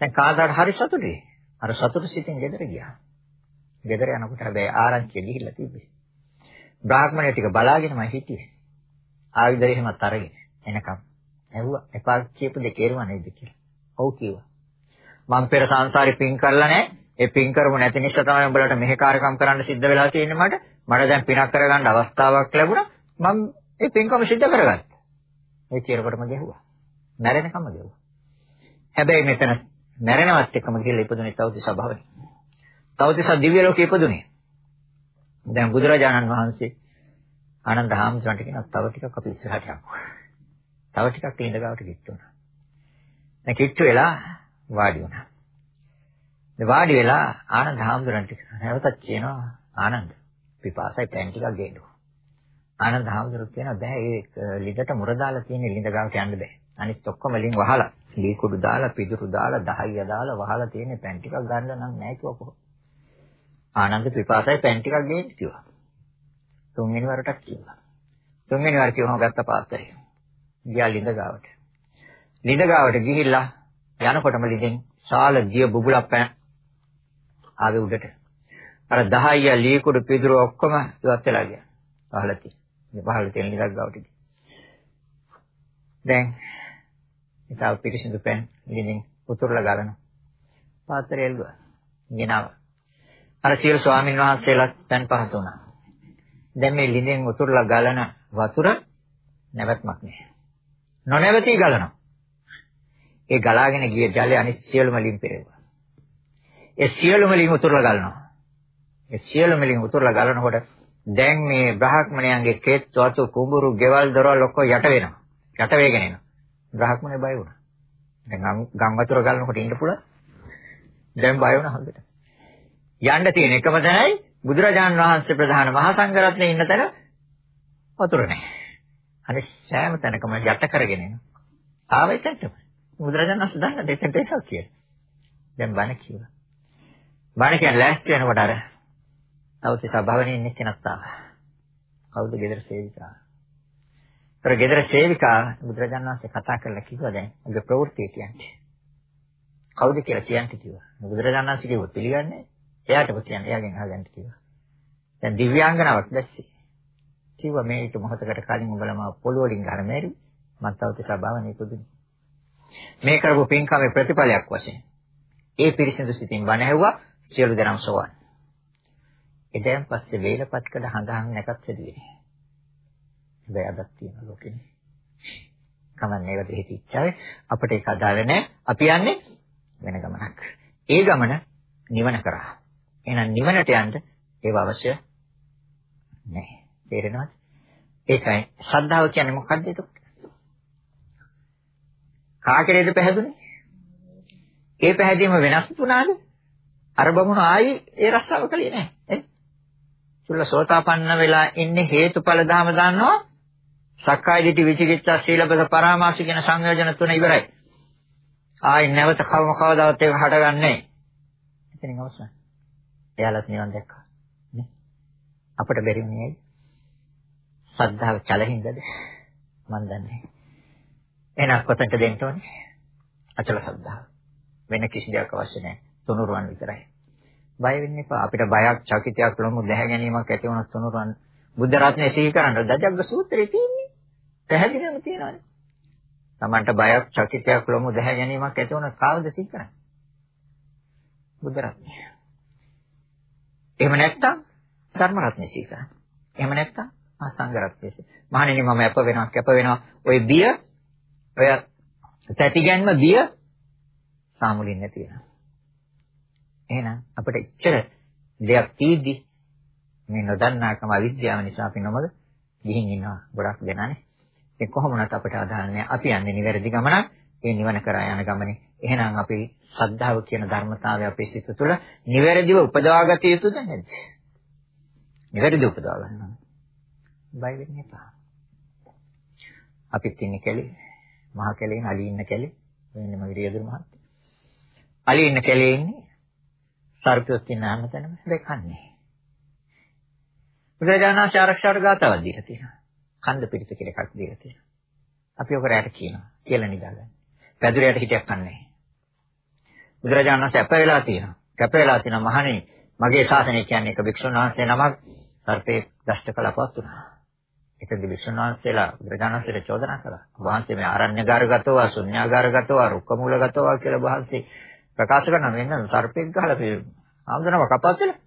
දැන් කාදාට හරි සතුටුයි. අර සතුට සිතින් ගෙදර ගියා. ගෙදර යනකොට හැබැයි ආරංචිය ගිහිල්ලා තිබ්බේ. බ්‍රාහ්මණය ටික බලාගෙනමයි හිටියේ. ආයුධ එහෙමත් අරගෙන එනකම් ඇහුවා එපා කියපු දෙක ඒරුවා නේද කියලා. ඔව් කිව්වා. මම පෙර සංසාරේ පින් කරලා නැහැ. ඒ පින් කරමු නැති නිසා තමයි උඹලට මෙහෙ කාර්යකම් කරන්න සිද්ධ වෙලා තියෙන්නේ මට. මට දැන් පිනක් කරගන්න අවස්ථාවක් ලැබුණා. මම ඒ පින්කම සිද්ධ කරගත්තා. ඒ කියනකොටම ගැහුවා. මැරෙනකම ගැහුවා. හැබැයි මෙතන මැරෙනවත් එක්කම ගිහලා ඉපදුනේ තවතිස භවනේ. තවතිස දිව්‍ය ලෝකේ ඉපදුනේ. දැන් බුදුරජාණන් වහන්සේ ආනන්ද හාමුදුරන්ට කියනවා තව ටිකක් අපි ඉස්සරහට යමු. තව ටිකක් ලිඳ ගාවට කිට්ටු වුණා. දැන් කිට්ටු වෙලා වාඩි වුණා. දැන් වාඩි වෙලා ආනන්ද හාමුදුරන්ට නැවතත් කියනවා ආනන්ද පිපාසයි පෑන් ටිකක් ගේන්නකො. ආනන්ද හාමුදුරුවෝ කියනවා බෑ ඒ ලිඳට මුර දාලා තියෙන ලිඳ ගාවට යන්න බෑ. අනිත් ඔක්කොම ලින් වහලා ලී කුඩු දාලා පිදුරු දාලා දහයිය දාලා වහලා තියෙන පෑන් ටිකක් ගන්න නම් නෑ කිව්වා කොහොමද? ආනන්ද පිපාසයි පෑන් ටිකක් ගේන්න කිව්වා. තුන්වෙනි වරටත් කිව්වා. තුන්වෙනි වර කිව්වම ගත්ත පාත්‍රය. ගියා ලිඳ ගාවට. ලිඳ ගාවට ගිහිල්ලා යනකොටම ලිඳෙන් ශාල දිය බුබුලක් පෑන් ආවේ උඩට. අර 10 ලී කුඩු පිදුරු ඔක්කොම ඉවත් වෙලා ගියා. පහළ තියෙන. මේ පහළ තියෙන ලිඳක් ගාවට ගිහින්. දැන් ඉතාල පිටිසිදු පෑන් ලිඳෙන් උතුරලා ගලන පාත්‍රය එල්ලුවා. ගෙනාවා. අර සියලු ස්වාමීන් වහන්සේලා පෑන් පහසු වුණා. දැන් මේ ලිඳෙන් උතුරලා ගලන වතුර නැවැත්මක් නැහැ. නොනැවතී ගලනවා. ඒ ගලාගෙන ගිය ජලය අනිත් සියලුම ලින් පෙරෙවුවා. ඒ සියලුම ලින් උතුරලා ගලනවා. ඒ සියලුම ලින් උතුරලා ගලනකොට දැන් මේ බ්‍රාහ්මණයන්ගේ කෙත් වතු කුඹුරු ගෙවල් දොරවල් ඔක්කොම යට වෙනවා. යට වේගෙන එනවා. බ්‍රාහ්මණය බය වුණා. දැන් ගම් වතුර ගලනකොට ඉන්න පුළුවන්. දැන් බය වුණා හොඳට. යන්න තියෙන එකම තැනයි බුදුරජාන් වහන්සේ ප්‍රධාන මහා සංඝරත්නයේ ඉන්න තැන වතුර නැහැ. අනිත් සෑම තැනකම යට කරගෙන එනවා. ආවෙ එතනටම. බුදුරජාණන් වහන්සේ දන්න දෙතට එකක් කියලා. දැන් බණ කිව්වා. බණ කියන්නේ ලෑස්ති වෙනකොට අර තවතිසා භවනේ ඉන්න කෙනෙක් තාම. කවුද ගෙදර සේවිකා? ඒතර ගෙදර සේවිකා බුදුරජාණන් වහන්සේ කතා කරලා කිව්වා දැන් ඔබේ ප්‍රවෘත්තිය කියන්නේ. කවුද කියලා කියන්න කිව්වා. බුදුරජාණන් වහන්සේ කිව්වොත් පිළිගන්නේ. එයාටම කියන්න එයාගෙන් අහගන්න කිව්වා. දැන් දිව්‍යාංගනාවක් දැස්සේ. කිව්වා මේ ඊට මොහොතකට කලින් උඹලම පොළොව වලින් ගන්න මැරි මත් තව තිසා භාවනේ පුදුනේ. මේ කරපු පින්කමේ ප්‍රතිඵලයක් වශයෙන් ඒ පිරිසිදු සිතින් බණ ඇහුවා සියලු දෙනාම සෝවන්. එදයන් පස්සේ වේලපත්කඩ හඳහන් නැකත් හැදුවේ නෑ. හැබැයි අදක් තියෙන ලෝකෙනේ. කමන්නේ ඒකට හිතිච්චාවේ අපිට ඒක අදාළ නෑ. අපි යන්නේ වෙන ගමනක්. ඒ ගමන නිවන කරා. එහෙනම් නිවනට යන්න ඒව අවශ්‍ය නැහැ. තේරෙනවද? ඒකයි ශ්‍රද්ධාව කියන්නේ මොකක්ද එතකොට? කාකරේද පැහැදුනේ? ඒ පැහැදීම වෙනස් වුණාද? අර බමුණ ආයි ඒ රස්සාව කළේ නැහැ. ඈ? සුල්ල සෝතාපන්න වෙලා ඉන්නේ හේතුඵල ධම දන්නවා. සක්කාය දිට්ඨි විචිකිච්ඡා සීලබද පරාමාස කියන සංයෝජන තුන ඉවරයි. ආයි නැවත කවම කවදාවත් ඒක හටගන්නේ නැහැ. එතනින් අවසන්. එයාලත් නිවන් දැක්කා. නේ? අපිට බැරි වුණේ ඇයි? සද්ධාව චලින්දද? මන් දන්නේ. එහෙනම් කොතනට දෙන්න ඕනේ? අචල සද්ධාව. වෙන කිසි දෙයක් අවශ්‍ය නැහැ. තුනුරුවන් විතරයි. බය වෙන්න එපා. අපිට බයක්, චකිතයක්, ලොමු දැහැ ගැනීමක් ඇති වුණොත් තුනුරුවන් බුද්ධ රත්නයේ සිහි කරන්න දජග්ග සූත්‍රයේ තියෙන්නේ. පැහැදිලිවම තියෙනවානේ. Tamanට බයක්, චකිතයක්, ලොමු දැහැ ගැනීමක් ඇති වුණොත් කාවද සිහි කරන්නේ? බුද්ධ රත්නය. එහෙම නැත්නම් ධර්ම රත්නය සිහි කරන්න. එහෙම නැත්නම් ආ සංඝ රත්නය. මහණෙනි මම අප වෙනවා, කැප වෙනවා. ওই බිය, ඔය තැතිගැන්ම බිය සාමුලින් නැති වෙනවා. එහෙනම් අපිට ඉච්ඡර දෙයක් තීදි මේ නොදන්නාකම අවිද්‍යාව නිසා අපි නොමද ගිහින් ඉන්නවා ගොඩක් දෙනානේ. ඒ කොහොම වුණත් අපිට අදාළ නැහැ. අපි යන්නේ නිවැරදි ගමනක්. ඒ නිවන කරා යන ගමනේ. එහෙනම් අපි ශ්‍රද්ධාව කියන ධර්මතාවය අපේ සිත තුළ නිවැරදිව උපදවාගත යුතුද නැද්ද? නිවැරදිව උපදවා ගන්නවා. බය වෙන්න එපා. අපිත් ඉන්නේ කැලේ. මහ කැලේ අලි ඉන්න කැලේ. වෙන්නේ මගේ රියදුරු මහත්තයා. අලි ඉන්න කැලේ ඉන්නේ. සර්පයොත් ඉන්න හැමතැනම හැබැයි කන්නේ. බුදුරජාණන් ආරක්ෂාවට ගාතාවක් දීලා තියෙනවා. කන්ද පිටිත කියලා එකක් දීලා තියෙනවා. අපි ඔක රැට කියනවා. කියලා නිදාගන්න. පැදුරයට හිටියක් කන්නේ. බුදුරජාණන් වහන්සේ අප වෙලා තියෙනවා. කැප වෙලා තියෙනවා මහණෙනි. මගේ ශාසනය කියන්නේ එක භික්ෂුන් වහන්සේ නමක් සර්පේ දෂ්ට කළපත් වුණා. එකද භික්ෂුන් වහන්සේලා බුදුරජාණන් වහන්සේට චෝදනා කළා. වහන්සේ මේ ආරණ්‍යගාරගතව, ශුන්‍යාගාරගතව, රුක්කමූලගතව කියලා වහන්සේ ප්‍රකාශ කරන මෙන්න සර්පෙක් ගහලා මේ ආම්දනව කපත් වෙලා.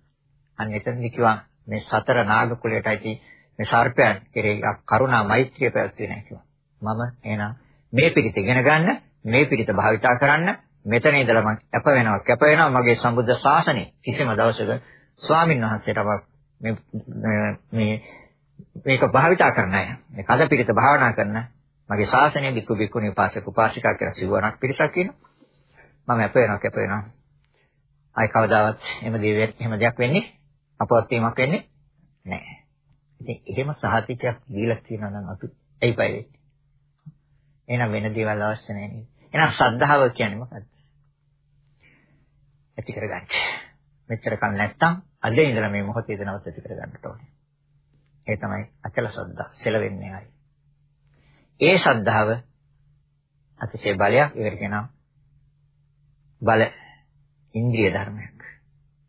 අන්න එතනදි කිව්වා මේ සතර නාග කුලයටයි මේ සර්පයන් කෙරෙහි කරුණා මෛත්‍රිය පැවැත්වුවේ නැහැ කිව්වා. මම එහෙනම් මේ පිළිත ඉගෙන ගන්න, මේ පිළිත භාවිතා කරන්න, මෙතන ඉඳලා මම කැප වෙනවා, කැප වෙනවා මගේ සම්බුද්ධ ශාසනය. කිසිම දවසක ස්වාමින් වහන්සේටවත් මේ මේ මේක භාවිතා කරන අය, මේ කද පිළිත භාවනා කරන මගේ ශාසනය බිකු බිකුණී උපාසක උපාසිකා කියලා සිවණක් පිරිසක් ඉන්නවා. මම කැප වෙනවා, කැප වෙනවා. ආයි කවදාවත් එහෙම දෙයක් එහෙම දෙයක් වෙන්නේ අපවත් වීමක් වෙන්නේ නැහැ. ඉතින් එහෙම සහතිකයක් දීලා තියෙනවා නම් අපි ඇයි පය වෙන්නේ? එහෙනම් වෙන දේවල් අවශ්‍ය නැහැ නේද? එහෙනම් ශ්‍රද්ධාව කියන්නේ මොකක්ද? ඇති කරගන්න. මෙච්චර කල් නැත්තම් අද ඉඳලා මේ මොහොතේ දනවත් ඇති කරගන්නට ඕනේ. ඒ තමයි අචල ශ්‍රද්ධා. සෙලවෙන්නේ ආයි. ඒ ශ්‍රද්ධාව අතිශය බලයක් ඒකට කියනවා බල ඉන්ද්‍රිය ධර්මයක්.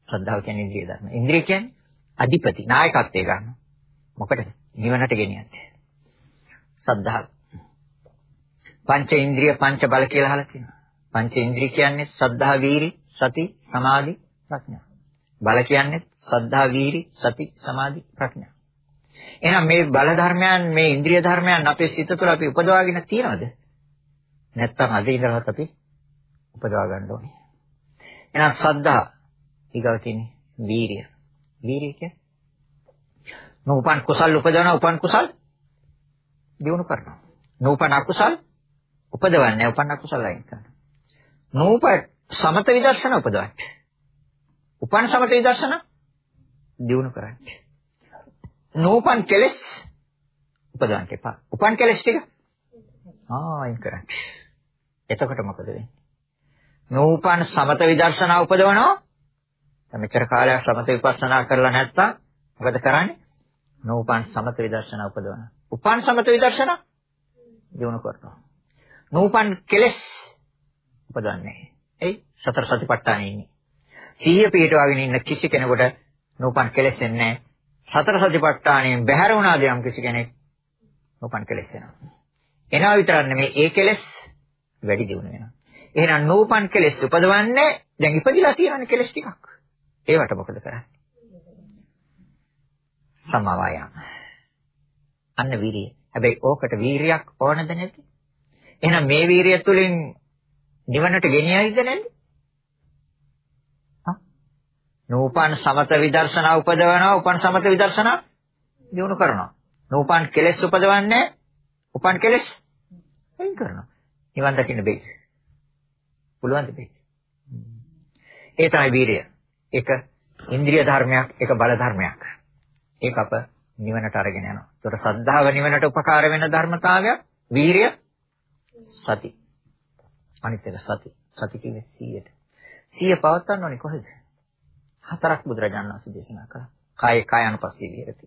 ශ්‍රද්ධාව කියන්නේ ඉන්ද්‍රිය ධර්ම. ඉන්ද්‍රිය කියන්නේ අධිපති නායකත්වය ගන්න. මොකටද? නිවනට ගෙනියන්නේ. ශ්‍රද්ධාව. පංච ඉන්ද්‍රිය පංච බල කියලා අහලා තියෙනවා. පංච ඉන්ද්‍රිය කියන්නේ ශ්‍රද්ධා, වීරි, සති, සමාධි, ප්‍රඥා. බල කියන්නේ ශ්‍රද්ධා, වීරි, සති, සමාධි, ප්‍රඥා. එහෙනම් මේ බල ධර්මයන්, මේ ඉන්ද්‍රිය ධර්මයන් අපේ සිත තුළ අපි උපදවාගෙන තියෙනවද? නැත්තම් අද ඉඳලවත් අපි උපදවා ගන්න ඕනේ. එහෙනම් ශ්‍රද්ධා ඊගව තියෙන්නේ වීරිය. වීරිය කියන්නේ නූපන් කුසල් උපදවන උපන් කුසල් දිනු කරනවා. නූපන් අකුසල් උපදවන්නේ උපන් අකුසල් අයින් කරනවා. නූප සමත විදර්ශන උපදවන්නේ. උපන් සමත විදර්ශන දිනු කරන්නේ. නූපන් කෙලස් උපදවන්න එපා. උපන් කෙලස් ටික ආ අයින් කරන්න. එතකොට මොකද වෙන්නේ? නූපන් සමත විදර්ශනා උපදවනවා. මෙච්චර කාලයක් සමත විපස්සනා කරලා නැත්තම් මොකද කරන්නේ? නූපන් සමත විදර්ශනා උපදවනවා. උපන් සමත විදර්ශනා දිනු කරනවා. නූපන් කෙලස් උපදවන්නේ. එයි සතර සතිපට්ඨානෙ ඉන්නේ. සීය පිටවගෙන ඉන්න කිසි කෙනෙකුට නූපන් කෙලස් එන්නේ සතර සතිපට්ඨානෙන් බැහැර වුණාද යම් කිසි කෙනෙක් නූපන් කෙලස් එනවා. එනවා විතරක් නෙමෙයි ඒ කෙලස් වැඩි දියුණු වෙනවා. එහෙනම් නූපන් කෙලස් උපදවන්නේ දැන් ඉපදිලා තියෙන කෙලස් ටිකක්. ඒවට මොකද කරන්නේ? සමවායම්. අන්න වීරිය. හැබැයි ඕකට වීරියක් ඕනද නැද්ද? එහෙනම් මේ වීරිය තුළින් නිවනට ගෙනියයිද නැද්ද? නූපන් සමත විදර්ශනා උපදවනවා උපන් සමත විදර්ශනා දිනු කරනවා. නූපන් කෙලෙස් උපදවන්නේ උපන් කෙලෙස් වෙන් කරනවා. නිවන් දකින්න බෑ. පුළුවන් දෙයක්. ඒ තමයි වීරිය. ඒක ඉන්ද්‍රිය ධර්මයක්, ඒක බල ධර්මයක්. ඒක අප නිවනට අරගෙන යනවා. ඒතර සද්ධාව නිවනට උපකාර වෙන ධර්මතාවයක් වීරිය සති. අනිත් එක සති. සති කියන්නේ 100ට. 100 පවත්වන්න ඕනේ කොහෙද? හතරක් බුදුරජාණන් වහන්සේ දේශනා කළා. කාය කායानुපස්සී විහෙරති.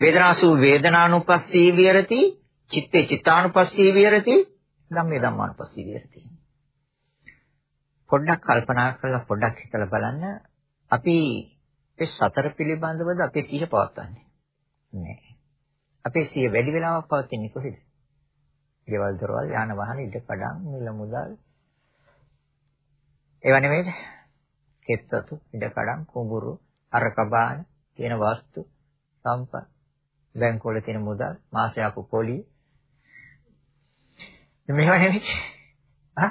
වේදනාසු වේදනානුපස්සී විහෙරති, චිත්තේ චිත්තානුපස්සී විහෙරති, ධම්මේ ධම්මානුපස්සී විහෙරති. පොඩ්ඩක් කල්පනා කරලා පොඩ්ඩක් හිතලා බලන්න අපි මේ සතර පිළිබඳවද අපේ සිහිය පවත්වන්නේ නෑ. අපේ සිහිය වැඩි වෙලාවක් පවතින්නේ කොහෙද? ගෙවල් දොරවල් යාන වාහන ඉඩ කඩම් මිල මුදල් ඒව නෙමෙයිද? කෙත්තතු, ඉඩකඩම්, කුඹුරු, අරකබාන කියන වස්තු සම්පත් බැංකුවල තියෙන මුදල්, මාසයක් අපු පොලි මේවා නෙමෙයි. ආ?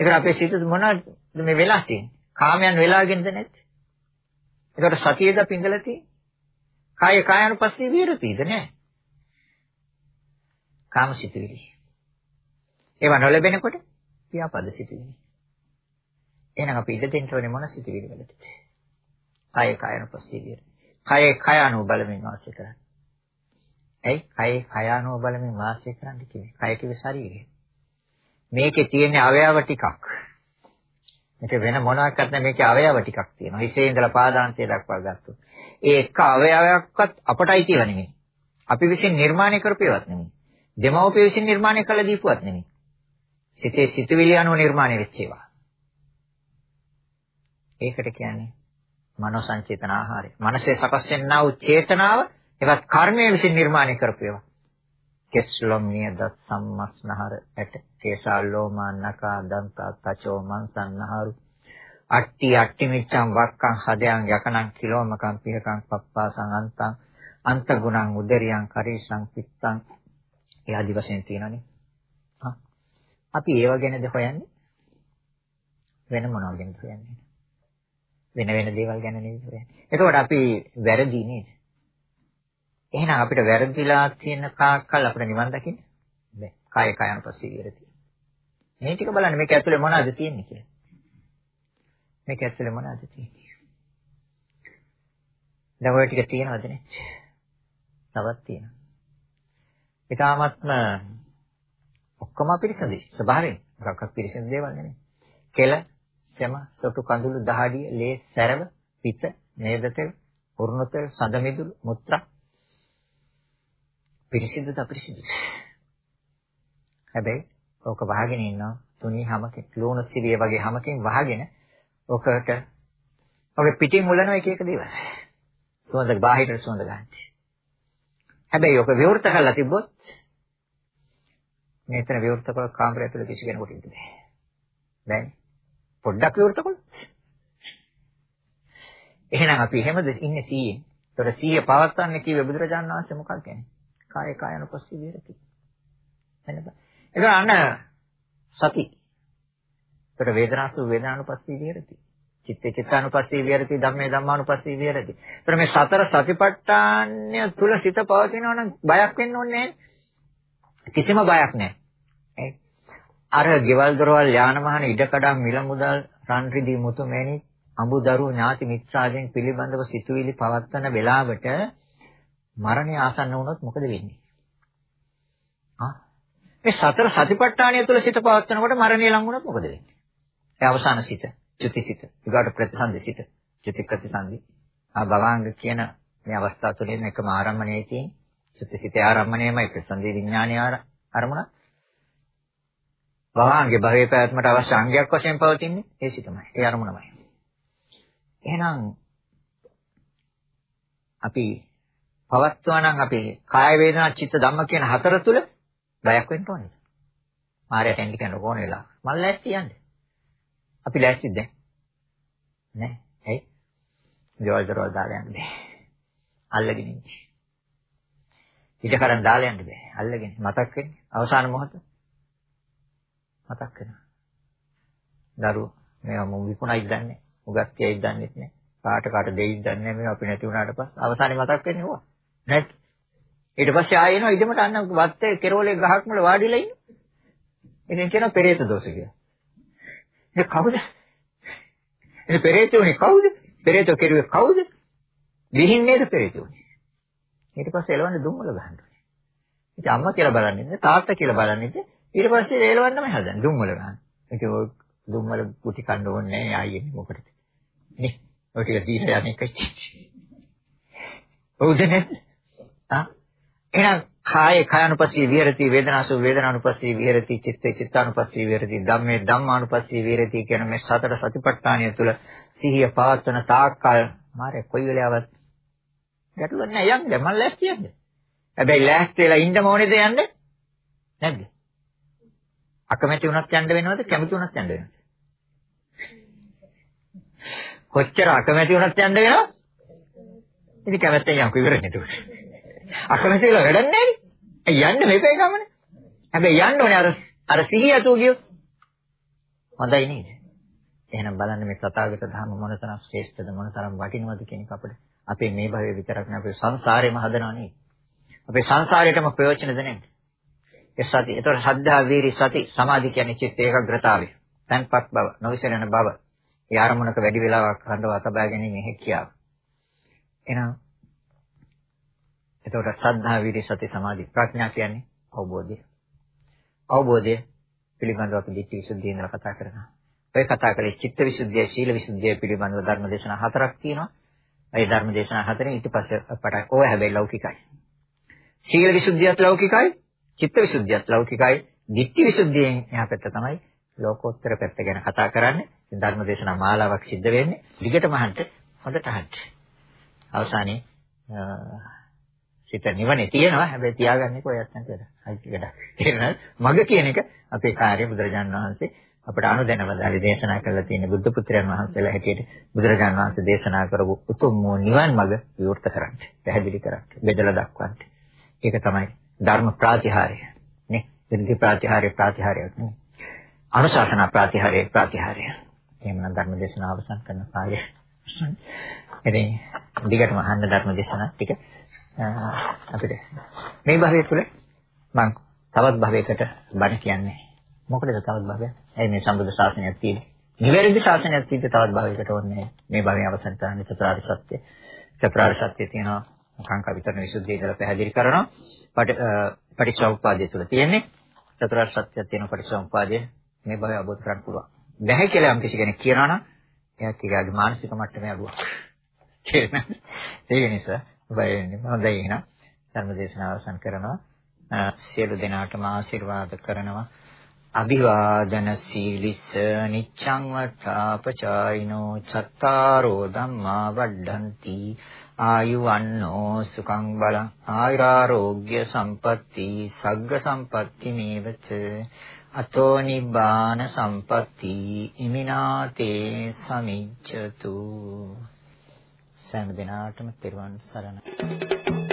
ඒක අපේ සිත මොනවද මේ වෙලා තියෙන්නේ? කාමයන් වෙලාගෙනද නැද්ද? ඒකට සතියද පිංගලා තියෙන්නේ? කාය කායනුපස්සී විරතිද නැහැ? කාමසිතුවිලි. ඒවා නොලැබෙනකොට ව්‍යාපද සිතුවිලි. එහෙනම් අපි ඉඳ දෙන්න ඕනේ මොන සිතුවිලි වලටද? කය කයනුපස්සීවිය. කය කය අනුව බලමින් වාසය කරන්න. ඇයි? කය කය අනුව බලමින් වාසය කරන්න කිව්වේ. කය කිව්වේ ශරීරය. මේකේ තියෙන අවයව ටිකක්. මේක වෙන මොනවාක්වත් නැහැ මේකේ අවයව ටිකක් තියෙනවා. හිසේ ඉඳලා පාදාන්තය දක්වා ගත්තොත්. ඒ එක අවයවයක්වත් අපටයි තියෙව නෙමෙයි. අපි විසින් නිර්මාණය කරපේවත් නෙමෙයි. දෙමව්පිය විසින් නිර්මාණය කළ දීපුවත් නෙමෙයි. සිතේ සිතුවිලි අනුව නිර්මාණය වෙච්ච ඒවා. ඒකට කියන්නේ මනෝ සංචේතන ආහාරය. මනසේ සකස් වෙනා වූ චේතනාව එවත් කර්මය විසින් නිර්මාණය කරපු ඒවා. කෙස්ලොම් නියද සම්මස්නහර ඇට කේසාලෝමා නකා දන්තා තචෝ මන්සන්නහරු අට්ටි අට්ටි මිච්ඡම් වක්කං හදයන් යකනං කිලෝමකං පිහකං පප්පාසං අන්තං අන්ත ගුණං උදරියං කරීසං පිත්තං ඒ ආදි වශයෙන් තියෙනනේ. අපි ඒව ගැනද හොයන්නේ? වෙන මොනවා ගැනද හොයන්නේ? වෙන වෙන දේවල් ගැන නෙවෙයි හොයන්නේ. එතකොට අපි වැරදි නේද? එහෙනම් අපිට වැරදිලා තියෙන කාක්කල් අපිට නිවන් දකින්න බෑ. කාය කායන පස්සේ විරති. මේ ටික බලන්න මේක ඇතුලේ මොනවද තියෙන්නේ කියලා. මේක ඇතුලේ මොනවද තියෙන්නේ? දැන් ඔය ටික තියෙනවද නේ? තවත් තියෙනවා. ඊටාත්ම ඔක්කොම පිරිසඳි. ස්වභාවයෙන් මොකක්වත් පිරිසඳ දේවල් නෙමෙයි. කෙල සෙම සොටු කඳුළු දහඩිය ලේ සැරව පිත නේද තෙල් උරුණු තෙල් සඳ මිදුළු මුත්‍රා පිරිසිදුද අපිරිසිදුද හැබැයි ඕක වහගෙන ඉන්නවා තුනී හැමකින් ලුණු සිරිය වගේ හැමකින් වහගෙන ඕකට ඔගේ පිටින් උලන එක එක දේවල් සුවඳ බාහිර සුවඳ ගන්න හැබැයි ඔක විවෘත කරලා තිබ්බොත් මෙතන විවෘත කළ කාමරය ඇතුළේ කිසි කෙනෙකුට ඉන්න බෑ බෑනේ පොඩ්ඩක් විවෘත කළොත්. එහෙනම් අපි එහෙමද ඉන්නේ 100ෙන්. ඒතර 100 පවත්වන්නේ කිව්වේ බුදුරජාණන් වහන්සේ මොකක්ද කියන්නේ? කාය කායනුපස්සී විරති. එන්නද? ඒක අන්න සති. ඒතර වේදනාසු වේදනානුපස්සී විරති. චිත්තේ චිත්තානුපස්සී විරති ධම්මේ ධම්මානුපස්සී විරති. ඒතර මේ සතර සතිපට්ඨාන්‍ය තුල සිත පවතිනවා නම් බයක් වෙන්න ඕනේ. කිසිම බයක් නැහැ. අර ගෙවල් දොරවල් යාන වාහන ඉඩකඩම් මිල මුදල් රන් රිදී මුතු මැණි අඹු දරු ඥාති මිත්‍රාදීන් පිළිබඳව සිතුවිලි පවත්වන වෙලාවට මරණය ආසන්න වුණොත් මොකද වෙන්නේ? ආ මේ සතර සතිපට්ඨානය තුළ සිත පවත්වනකොට මරණය ලඟ වුණොත් මොකද වෙන්නේ? ඒ අවසාන සිත, චුතිසිත, ඊගාට ප්‍රතිසන්දි සිත, චුති ප්‍රතිසන්දි. ආ භවංග කියන මේ අවස්ථා තුළින් එකම ආරම්භණයේ තියෙන චිත්තසිතේ ආරම්මණයමයි ප්‍රසන්දී විඥානීය අරමුණ. භවංගේ භවයේ පැවැත්මට අවශ්‍ය අංගයක් වශයෙන් පවතින්නේ ඒ සිතමයි. ඒ අරමුණමයි. එහෙනම් අපි පවත්වා නම් අපි කාය වේදනා චිත්ත ධම්ම කියන හතර තුල බයක් වෙන්න ඕනේ. මායයට එන්න කියන ඕන වෙලා. මල් ලෑස්ති යන්නේ. අපි ලෑස්තිද දැන්? නෑ. ඇයි? ජෝල් දරවල් දාලා යන්න බෑ. අල්ලගෙන ඉන්නේ. ඊට කරන් දාලා යන්න බෑ. අල්ලගෙන මතක් වෙන්නේ. අවසාන මොහොත මතක් වෙනවා. දරුවෝ මේවා මු විකුණයිද දන්නේ. උගත් කියයිද දන්නේ නැහැ. කාට කාට දෙයිද දන්නේ නැහැ. මේවා අපි නැති වුණාට පස්සේ අවසානයේ මතක් වෙන්නේ ඕවා. නැත්. ඊට පස්සේ ආයෙ එනවා ඉදමට අන්න වත්තේ කෙරෝලේ ගහක් මුල වාඩිලා ඉන්න. ඉතින් කියනවා පෙරේත දෝෂ කියලා. ඒ කවුද? ඒ පෙරේතෝනේ කවුද? පෙරේතෝ කෙරුවේ කවුද? විහිං නේද පෙරේතෝනේ. ඊට පස්සේ එලවන්නේ දුම්වල ගහනවා. ඉතින් අම්මා කියලා බලන්නේ තාත්තා කියලා බලන්නේ ඊට පස්සේ එලවන්නම හදන්නේ දුම්වල ගහන. ඉතින් ඔය දුම්වල කුටි කන්න ඕනේ නැහැ ආයෙත් මොකටද? නේ ඔය ටික දීලා යන්නේ කච්චි. ඔව්ද නැද්ද? ආ එහෙනම් කායේ කායනුපස්සී විහෙරති වේදනාසු වේදනානුපස්සී විහෙරති චිත්තේ චිත්තානුපස්සී විහෙරති ධම්මේ ධම්මානුපස්සී විහෙරති කියන මේ සතර සතිපට්ඨානය තුළ සිහිය පවත්වන තාක්කල් මාරේ කොයි වෙලාවත් ගැටලුවක් නැහැ යන්න මම ලෑස්ති යන්න. හැබැයි ලෑස්ති වෙලා ඉන්න ඕනේද යන්න? නැද්ද? අකමැති වුණත් යන්න වෙනවද කැමති වුණත් යන්න වෙනවද? කොච්චර අකමැති වුණත් යන්න වෙනවද? ඉතින් කැමැත්තෙන් යන්කෝ ඉවරනේ ඒක. අකමැති වෙලා වැඩක් නැහැ යන්න මේකේ ගමන. හැබැයි යන්න ඕනේ අර අර සිහිය අතෝ ගියොත්. හොඳයි නේද? එහෙනම් බලන්න මේ තථාගත ධර්ම මොනතරම් ශ්‍රේෂ්ඨද මොනතරම් වටිනවද කියන එක අපිට අපේ මේ භවයේ විතරක් නෙවෙයි අපේ සංසාරේම හදනවා නේ. අපේ සංසාරේටම ප්‍රයෝජනද නැද්ද? ඒ සති. ඒතර ශ්‍රද්ධා, වීරි, සති, සමාධි කියන්නේ චිත්ත ඒකාග්‍රතාවය. තන්පත් බව, නොවිසරණ බව. ඒ ආරමුණක වැඩි වෙලාවක් හඳවා තබා ගැනීම හැකියාව. එහෙනම් එතකොට සද්ධා විරි සති සමාධි ප්‍රඥා කියන්නේ අවබෝධය. අවබෝධය පිළිබඳව අපි දිට්ඨි විසුද්ධිය ගැන කතා කරනවා. ඔය කතා කරේ චිත්ත විසුද්ධිය, සීල විසුද්ධිය පිළිබඳව ධර්ම දේශනා හතරක් තියෙනවා. ඒ ධර්ම දේශනා හතරෙන් ඊට පස්සේ පටන් ඕව හැබැයි ලෞකිකයි. සීල විසුද්ධියත් ලෞකිකයි, චිත්ත විසුද්ධියත් ලෞකිකයි, දිට්ඨි විසුද්ධියෙන් එහා පැත්ත තමයි ලෝකෝත්තර පැත්ත ගැන කතා කරන්නේ. ධර්ම දේශනා මාලාවක් සිද්ධ වෙන්නේ. දිගටම අහන්න හොඳට අහන්න. අවසානයේ සිත නිවනේ තියෙනවා. හැබැයි තියාගන්නේ කොහොයත් නැතද අයිති වැඩක්. තේරෙනවද මග කියන එක අපේ කාර්ය බුදුරජාණන් වහන්සේ අපට අනුදැනවදාලි දේශනා කරලා තියෙන බුද්ධ පුත්‍රයන් වහන්සේලා හැටියට බුදුරජාණන් වහන්සේ දේශනා කරපු උතුම් නිවන් මඟ විවෘත කරන්න පැහැදිලි කරන්න බෙදලා දක්වන්න. ඒක තමයි ධර්ම ප්‍රාතිහාර්ය. නේ? විද්ධි ප්‍රාතිහාර්ය ප්‍රාතිහාර්යයක් නේ අනුශාසනා ප්‍රාතිහාර්ය ප්‍රාතිහාර්ය. එහෙමනම් ධර්ම දේශනාව අවසන් කරන කාර්යය ඉතින් දිගටම අහන්න ධර්ම දේශනා ටික. අපිට මේ භවය තුළ මම තවත් භවයකට බණ කියන්නේ. මොකටද තවත් භවයක්? ඇයි මේ සම්බුද්ධ ශාසනයක් තියෙන්නේ? නිවැරදි ශාසනයක් තියෙද්දි තවත් භවයකට ඕනේ මේ භවය අවසන් කරන්නේ චතුරාර්ය සත්‍ය. චතුරාර්ය සත්‍ය තියෙනවා කාංකා විතරන විසුද්ධිය ඉඳලා පැහැදිලි කරනවා. පටිච්චසමුප්පාදය තුළ තියෙන්නේ චතුරාර්ය සත්‍යය තියෙන පටිච්චසමුප්පාදය මේ භවය අවබෝධ කරගන්න පුළුවන්. බැහැ කියලා යම් කිසි කෙනෙක් කියනවා නම් එයාට ඊගාගේ මානසික මට්ටමේ අඩුවක්. තේරෙනවද? ඒ නිසා බය වෙන්නේ. හොඳයි එහෙනම් ධර්ම දේශනාව අවසන් කරනවා. සියලු දෙනාටම ආශිර්වාද කරනවා. අභිවාදන සීලිස නිච්ඡං වත්තාපචායිනෝ චත්තාරෝ ධම්මා වඩ්ඩಂತಿ ආයුවන්නෝ සුඛං බලං ආයුරාෝග්‍ය සම්පatti සග්ග සම්පatti මේවච අතෝ නිබ්බාන සම්පatti ඉමිනාතේ සමිච්ඡතු සෑම දිනාටම තෙරුවන් සරණයි.